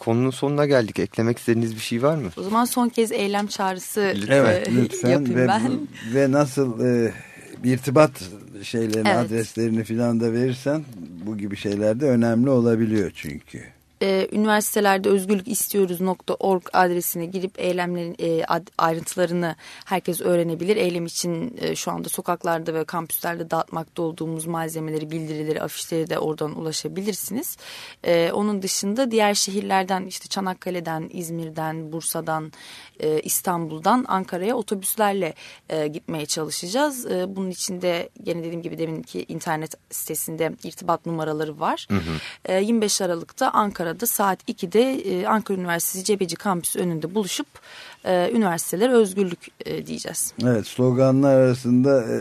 konunun sonuna geldik. Eklemek istediğiniz bir şey var mı? O zaman son kez eylem çağrısı evet, e, lütfen. yapayım ve, ben. Ve nasıl e, irtibat şeylerini, evet. adreslerini filan da verirsen bu gibi şeyler de önemli olabiliyor çünkü. E, üniversitelerde özgürlük istiyoruz.org adresine girip eylemlerin e, ayrıntılarını herkes öğrenebilir. Eylem için e, şu anda sokaklarda ve kampüslerde dağıtmakta olduğumuz malzemeleri, bildirileri, afişleri de oradan ulaşabilirsiniz. E, onun dışında diğer şehirlerden işte Çanakkale'den, İzmir'den, Bursa'dan, e, İstanbul'dan Ankara'ya otobüslerle e, gitmeye çalışacağız. E, bunun içinde yine dediğim gibi deminki internet sitesinde irtibat numaraları var. Hı hı. E, 25 Aralık'ta Ankara'da saat 2'de e, Ankara Üniversitesi Cebeci Kampüsü önünde buluşup e, üniversitelere özgürlük e, diyeceğiz. Evet sloganlar arasında e,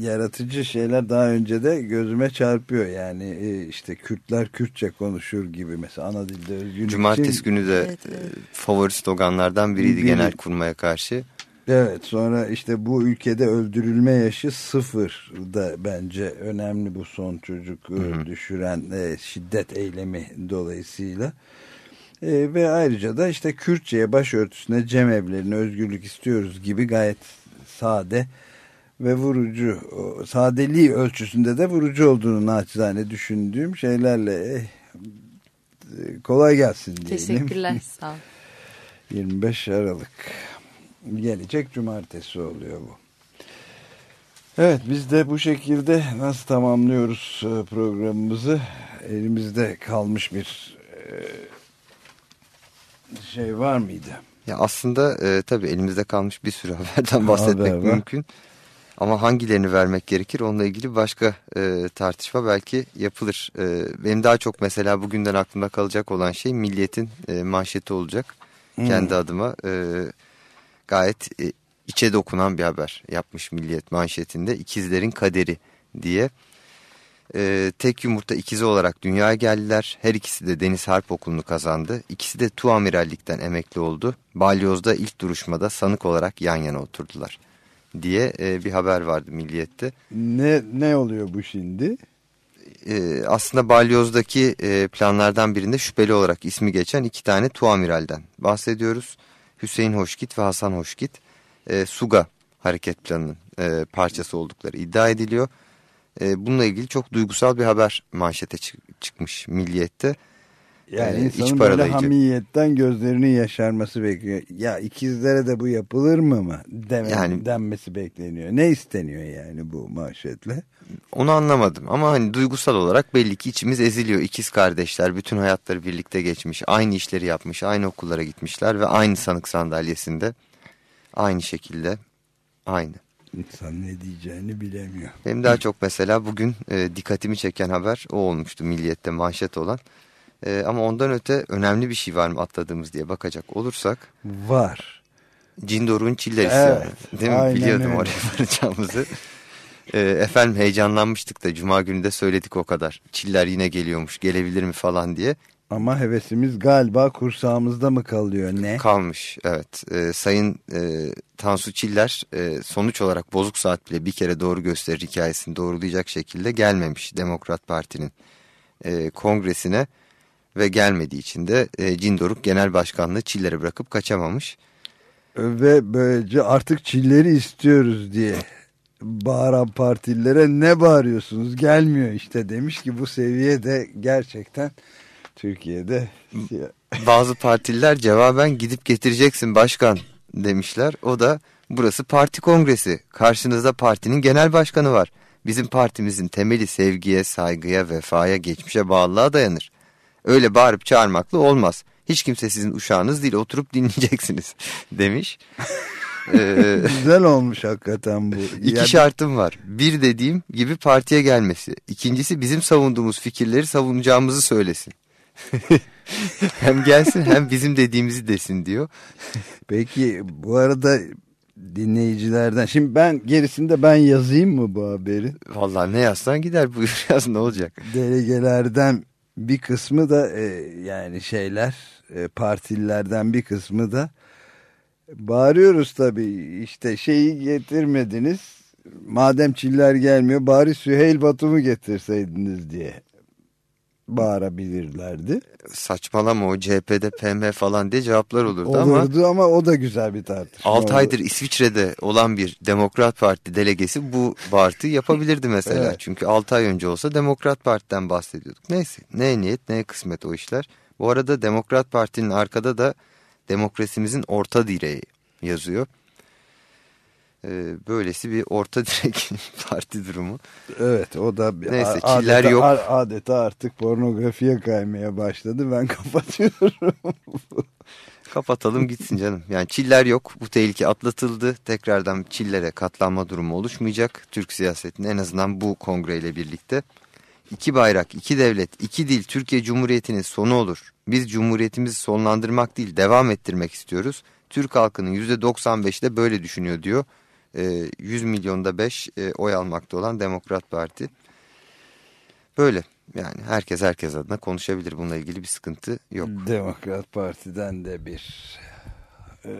yaratıcı şeyler daha önce de gözüme çarpıyor. Yani e, işte Kürtler Kürtçe konuşur gibi mesela ana dilde özgürlük Cumartesi için. günü de evet, evet. favori sloganlardan biriydi Biri. genel kurmaya karşı. Evet sonra işte bu ülkede öldürülme yaşı sıfır da bence önemli bu son çocuk Hı -hı. düşüren e, şiddet eylemi dolayısıyla. E, ve ayrıca da işte Kürtçe'ye başörtüsüne cemevlerine özgürlük istiyoruz gibi gayet sade ve vurucu sadeliği ölçüsünde de vurucu olduğunu naçizane düşündüğüm şeylerle eh, kolay gelsin diyelim. Teşekkürler [LAUGHS] sağ ol. 25 Aralık gelecek cumartesi oluyor bu. Evet biz de bu şekilde nasıl tamamlıyoruz e, programımızı elimizde kalmış bir e, şey var mıydı? Ya aslında e, tabii elimizde kalmış bir sürü [LAUGHS] haberden bahsetmek Haber mümkün. Ama hangilerini vermek gerekir onunla ilgili başka e, tartışma belki yapılır. E, benim daha çok mesela bugünden aklımda kalacak olan şey Milliyet'in e, manşeti olacak. Hmm. Kendi adıma e, gayet e, içe dokunan bir haber yapmış Milliyet manşetinde. İkizlerin kaderi diye e, tek yumurta ikizi olarak dünyaya geldiler. Her ikisi de Deniz Harp Okulu'nu kazandı. İkisi de Tu Amirallik'ten emekli oldu. Balyoz'da ilk duruşmada sanık olarak yan yana oturdular diye e, bir haber vardı Milliyet'te. Ne, ne oluyor bu şimdi? E, aslında Balyoz'daki e, planlardan birinde şüpheli olarak ismi geçen iki tane Tu Amiral'den bahsediyoruz. Hüseyin Hoşgit ve Hasan Hoşgit e, Suga hareket planının e, parçası oldukları iddia ediliyor. E, bununla ilgili çok duygusal bir haber manşete çık çıkmış Milliyet'te. Yani ee, insanın böyle hamiyetten gözlerinin yaşarması bekliyor. Ya ikizlere de bu yapılır mı mı Deme, yani, denmesi bekleniyor. Ne isteniyor yani bu manşetle? Onu anlamadım ama hani duygusal olarak belli ki içimiz eziliyor. İkiz kardeşler bütün hayatları birlikte geçmiş. Aynı işleri yapmış, aynı okullara gitmişler ve aynı sanık sandalyesinde. Aynı şekilde, aynı. İnsan ne diyeceğini bilemiyor. Benim daha çok mesela bugün e, dikkatimi çeken haber o olmuştu Milliyet'te manşet olan. E, ama ondan öte önemli bir şey var mı atladığımız diye bakacak olursak. Var. Cindor'un çiller evet, Değil mi? Biliyordum öyle. oraya varacağımızı. E, efendim heyecanlanmıştık da cuma günü de söyledik o kadar. Çiller yine geliyormuş gelebilir mi falan diye. Ama hevesimiz galiba kursağımızda mı kalıyor ne? Kalmış evet. E, Sayın e, Tansu Çiller e, sonuç olarak bozuk saat bile bir kere doğru gösterir hikayesini doğrulayacak şekilde gelmemiş Demokrat Parti'nin e, kongresine ve gelmediği için de e, Cindoruk Genel Başkanlığı Çiller'e bırakıp kaçamamış. Ve böylece artık Çiller'i istiyoruz diye bağıran partilere ne bağırıyorsunuz gelmiyor işte demiş ki bu seviyede gerçekten Türkiye'de bazı partililer cevaben gidip getireceksin başkan demişler. O da burası parti kongresi. Karşınızda partinin genel başkanı var. Bizim partimizin temeli sevgiye, saygıya, vefaya, geçmişe bağlılığa dayanır. Öyle bağırıp çağırmakla olmaz. Hiç kimse sizin uşağınız değil oturup dinleyeceksiniz [LAUGHS] demiş. Ee, [LAUGHS] Güzel olmuş hakikaten bu. İki yani... şartım var. Bir dediğim gibi partiye gelmesi. İkincisi bizim savunduğumuz fikirleri savunacağımızı söylesin. [LAUGHS] hem gelsin hem bizim dediğimizi desin diyor. Peki bu arada dinleyicilerden. Şimdi ben gerisinde ben yazayım mı bu haberi? Vallahi ne yazsan gider buyur yaz ne olacak? Delegelerden bir kısmı da e, yani şeyler e, partililerden bir kısmı da bağırıyoruz tabii işte şeyi getirmediniz madem çiller gelmiyor bari Süheyl Batum'u getirseydiniz diye bağırabilirlerdi. Saçmalama o CHP'de PM falan diye cevaplar olurdu, olurdu ama. Olurdu ama o da güzel bir tartışma. 6 aydır İsviçre'de olan bir Demokrat Parti delegesi bu bağırtıyı yapabilirdi mesela. Evet. Çünkü 6 ay önce olsa Demokrat Parti'den bahsediyorduk. Neyse ne niyet ne kısmet o işler. Bu arada Demokrat Parti'nin arkada da demokrasimizin orta direği yazıyor. Ee, böylesi bir orta [LAUGHS] direk parti durumu. Evet o da Neyse çiller adeta, yok. Adeta artık pornografiye kaymaya başladı ben [LAUGHS] kapatıyorum. Kapatalım gitsin canım. Yani çiller yok. Bu tehlike atlatıldı. Tekrardan çillere katlanma durumu oluşmayacak. Türk siyasetinin en azından bu kongreyle birlikte. İki bayrak, iki devlet, iki dil Türkiye Cumhuriyeti'nin sonu olur. Biz Cumhuriyetimizi sonlandırmak değil devam ettirmek istiyoruz. Türk halkının %95'i de böyle düşünüyor diyor. 100 e, milyonda 5 e, oy almakta olan Demokrat Parti. Böyle yani herkes herkes adına konuşabilir bununla ilgili bir sıkıntı yok. Demokrat Parti'den de bir e,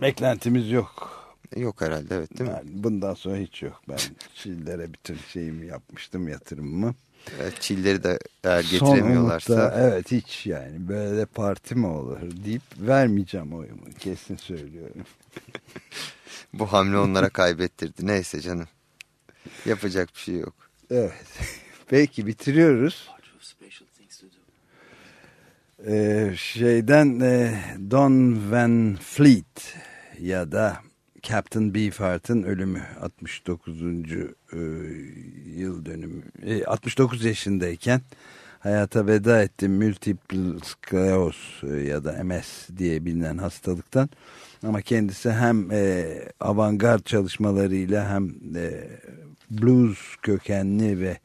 beklentimiz yok. Yok herhalde evet değil yani mi? Bundan sonra hiç yok. Ben [LAUGHS] Çillere bütün şeyimi yapmıştım yatırımımı. Evet, Çilleri de eğer getiremiyorlarsa. Son evet hiç yani böyle parti mi olur deyip vermeyeceğim oyumu kesin söylüyorum. [LAUGHS] Bu hamle onlara kaybettirdi. Neyse canım. Yapacak bir şey yok. Evet. [LAUGHS] Peki bitiriyoruz. Ee, şeyden e, Don Van Fleet ya da Captain Beefheart'ın ölümü 69. E, yıl dönümü e, 69 yaşındayken hayata veda etti multiple sclerosis e, ya da MS diye bilinen hastalıktan ama kendisi hem e, avantgard çalışmalarıyla hem e, blues kökenli ve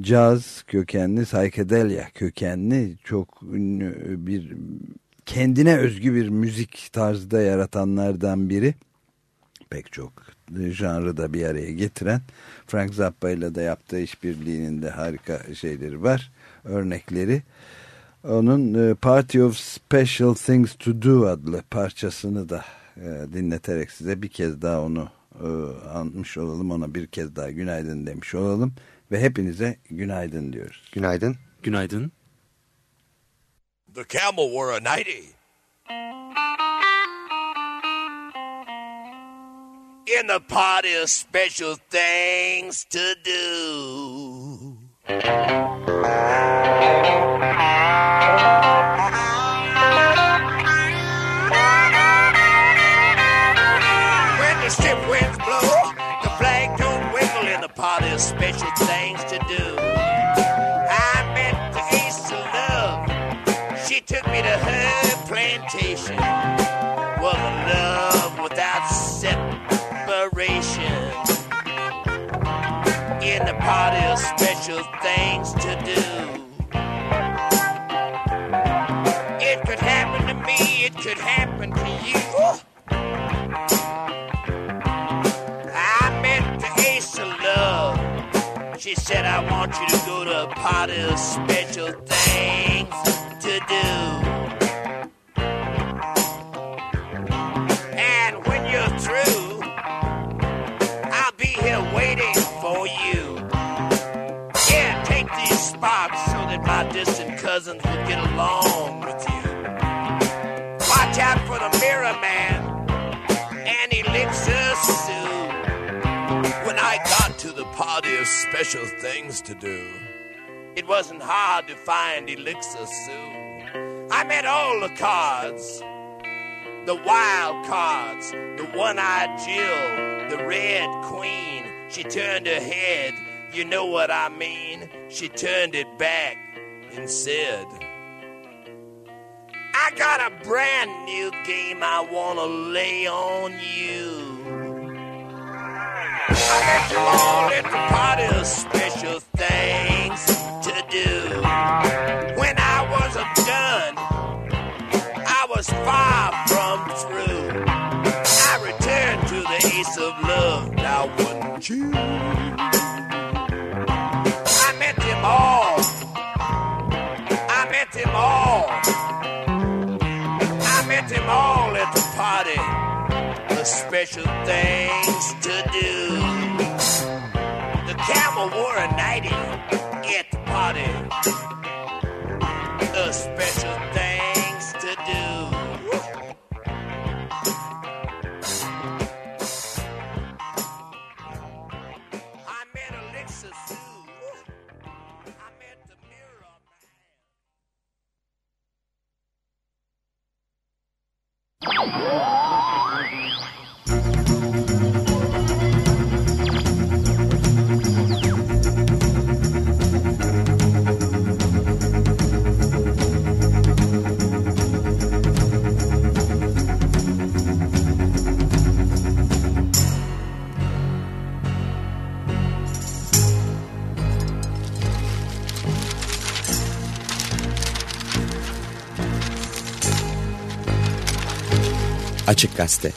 caz kökenli, psychedelia kökenli çok ünlü bir kendine özgü bir müzik tarzda yaratanlardan biri. Pek çok janrı bir araya getiren Frank Zappa ile de yaptığı işbirliğinin de harika şeyleri var, örnekleri. Onun e, Party of Special Things to Do adlı parçasını da e, dinleterek size bir kez daha onu e, anmış olalım. Ona bir kez daha günaydın demiş olalım. Ve hepinize günaydın diyoruz. Günaydın. Günaydın. The camel wore a nightie. In the party of special things to do. When the strip winds blow, want you to go to a party of special things special things to do, it wasn't hard to find Elixir Sue. I met all the cards, the wild cards, the one-eyed Jill, the red queen. She turned her head, you know what I mean. She turned it back and said, I got a brand new game I wanna lay on you. I met you all at the party of special things to do. When I was done, I was far from through. I returned to the ace of love, now wouldn't you? I met them all. I met them all. I met them all at the party. Special things Uhul! Açık Gazete.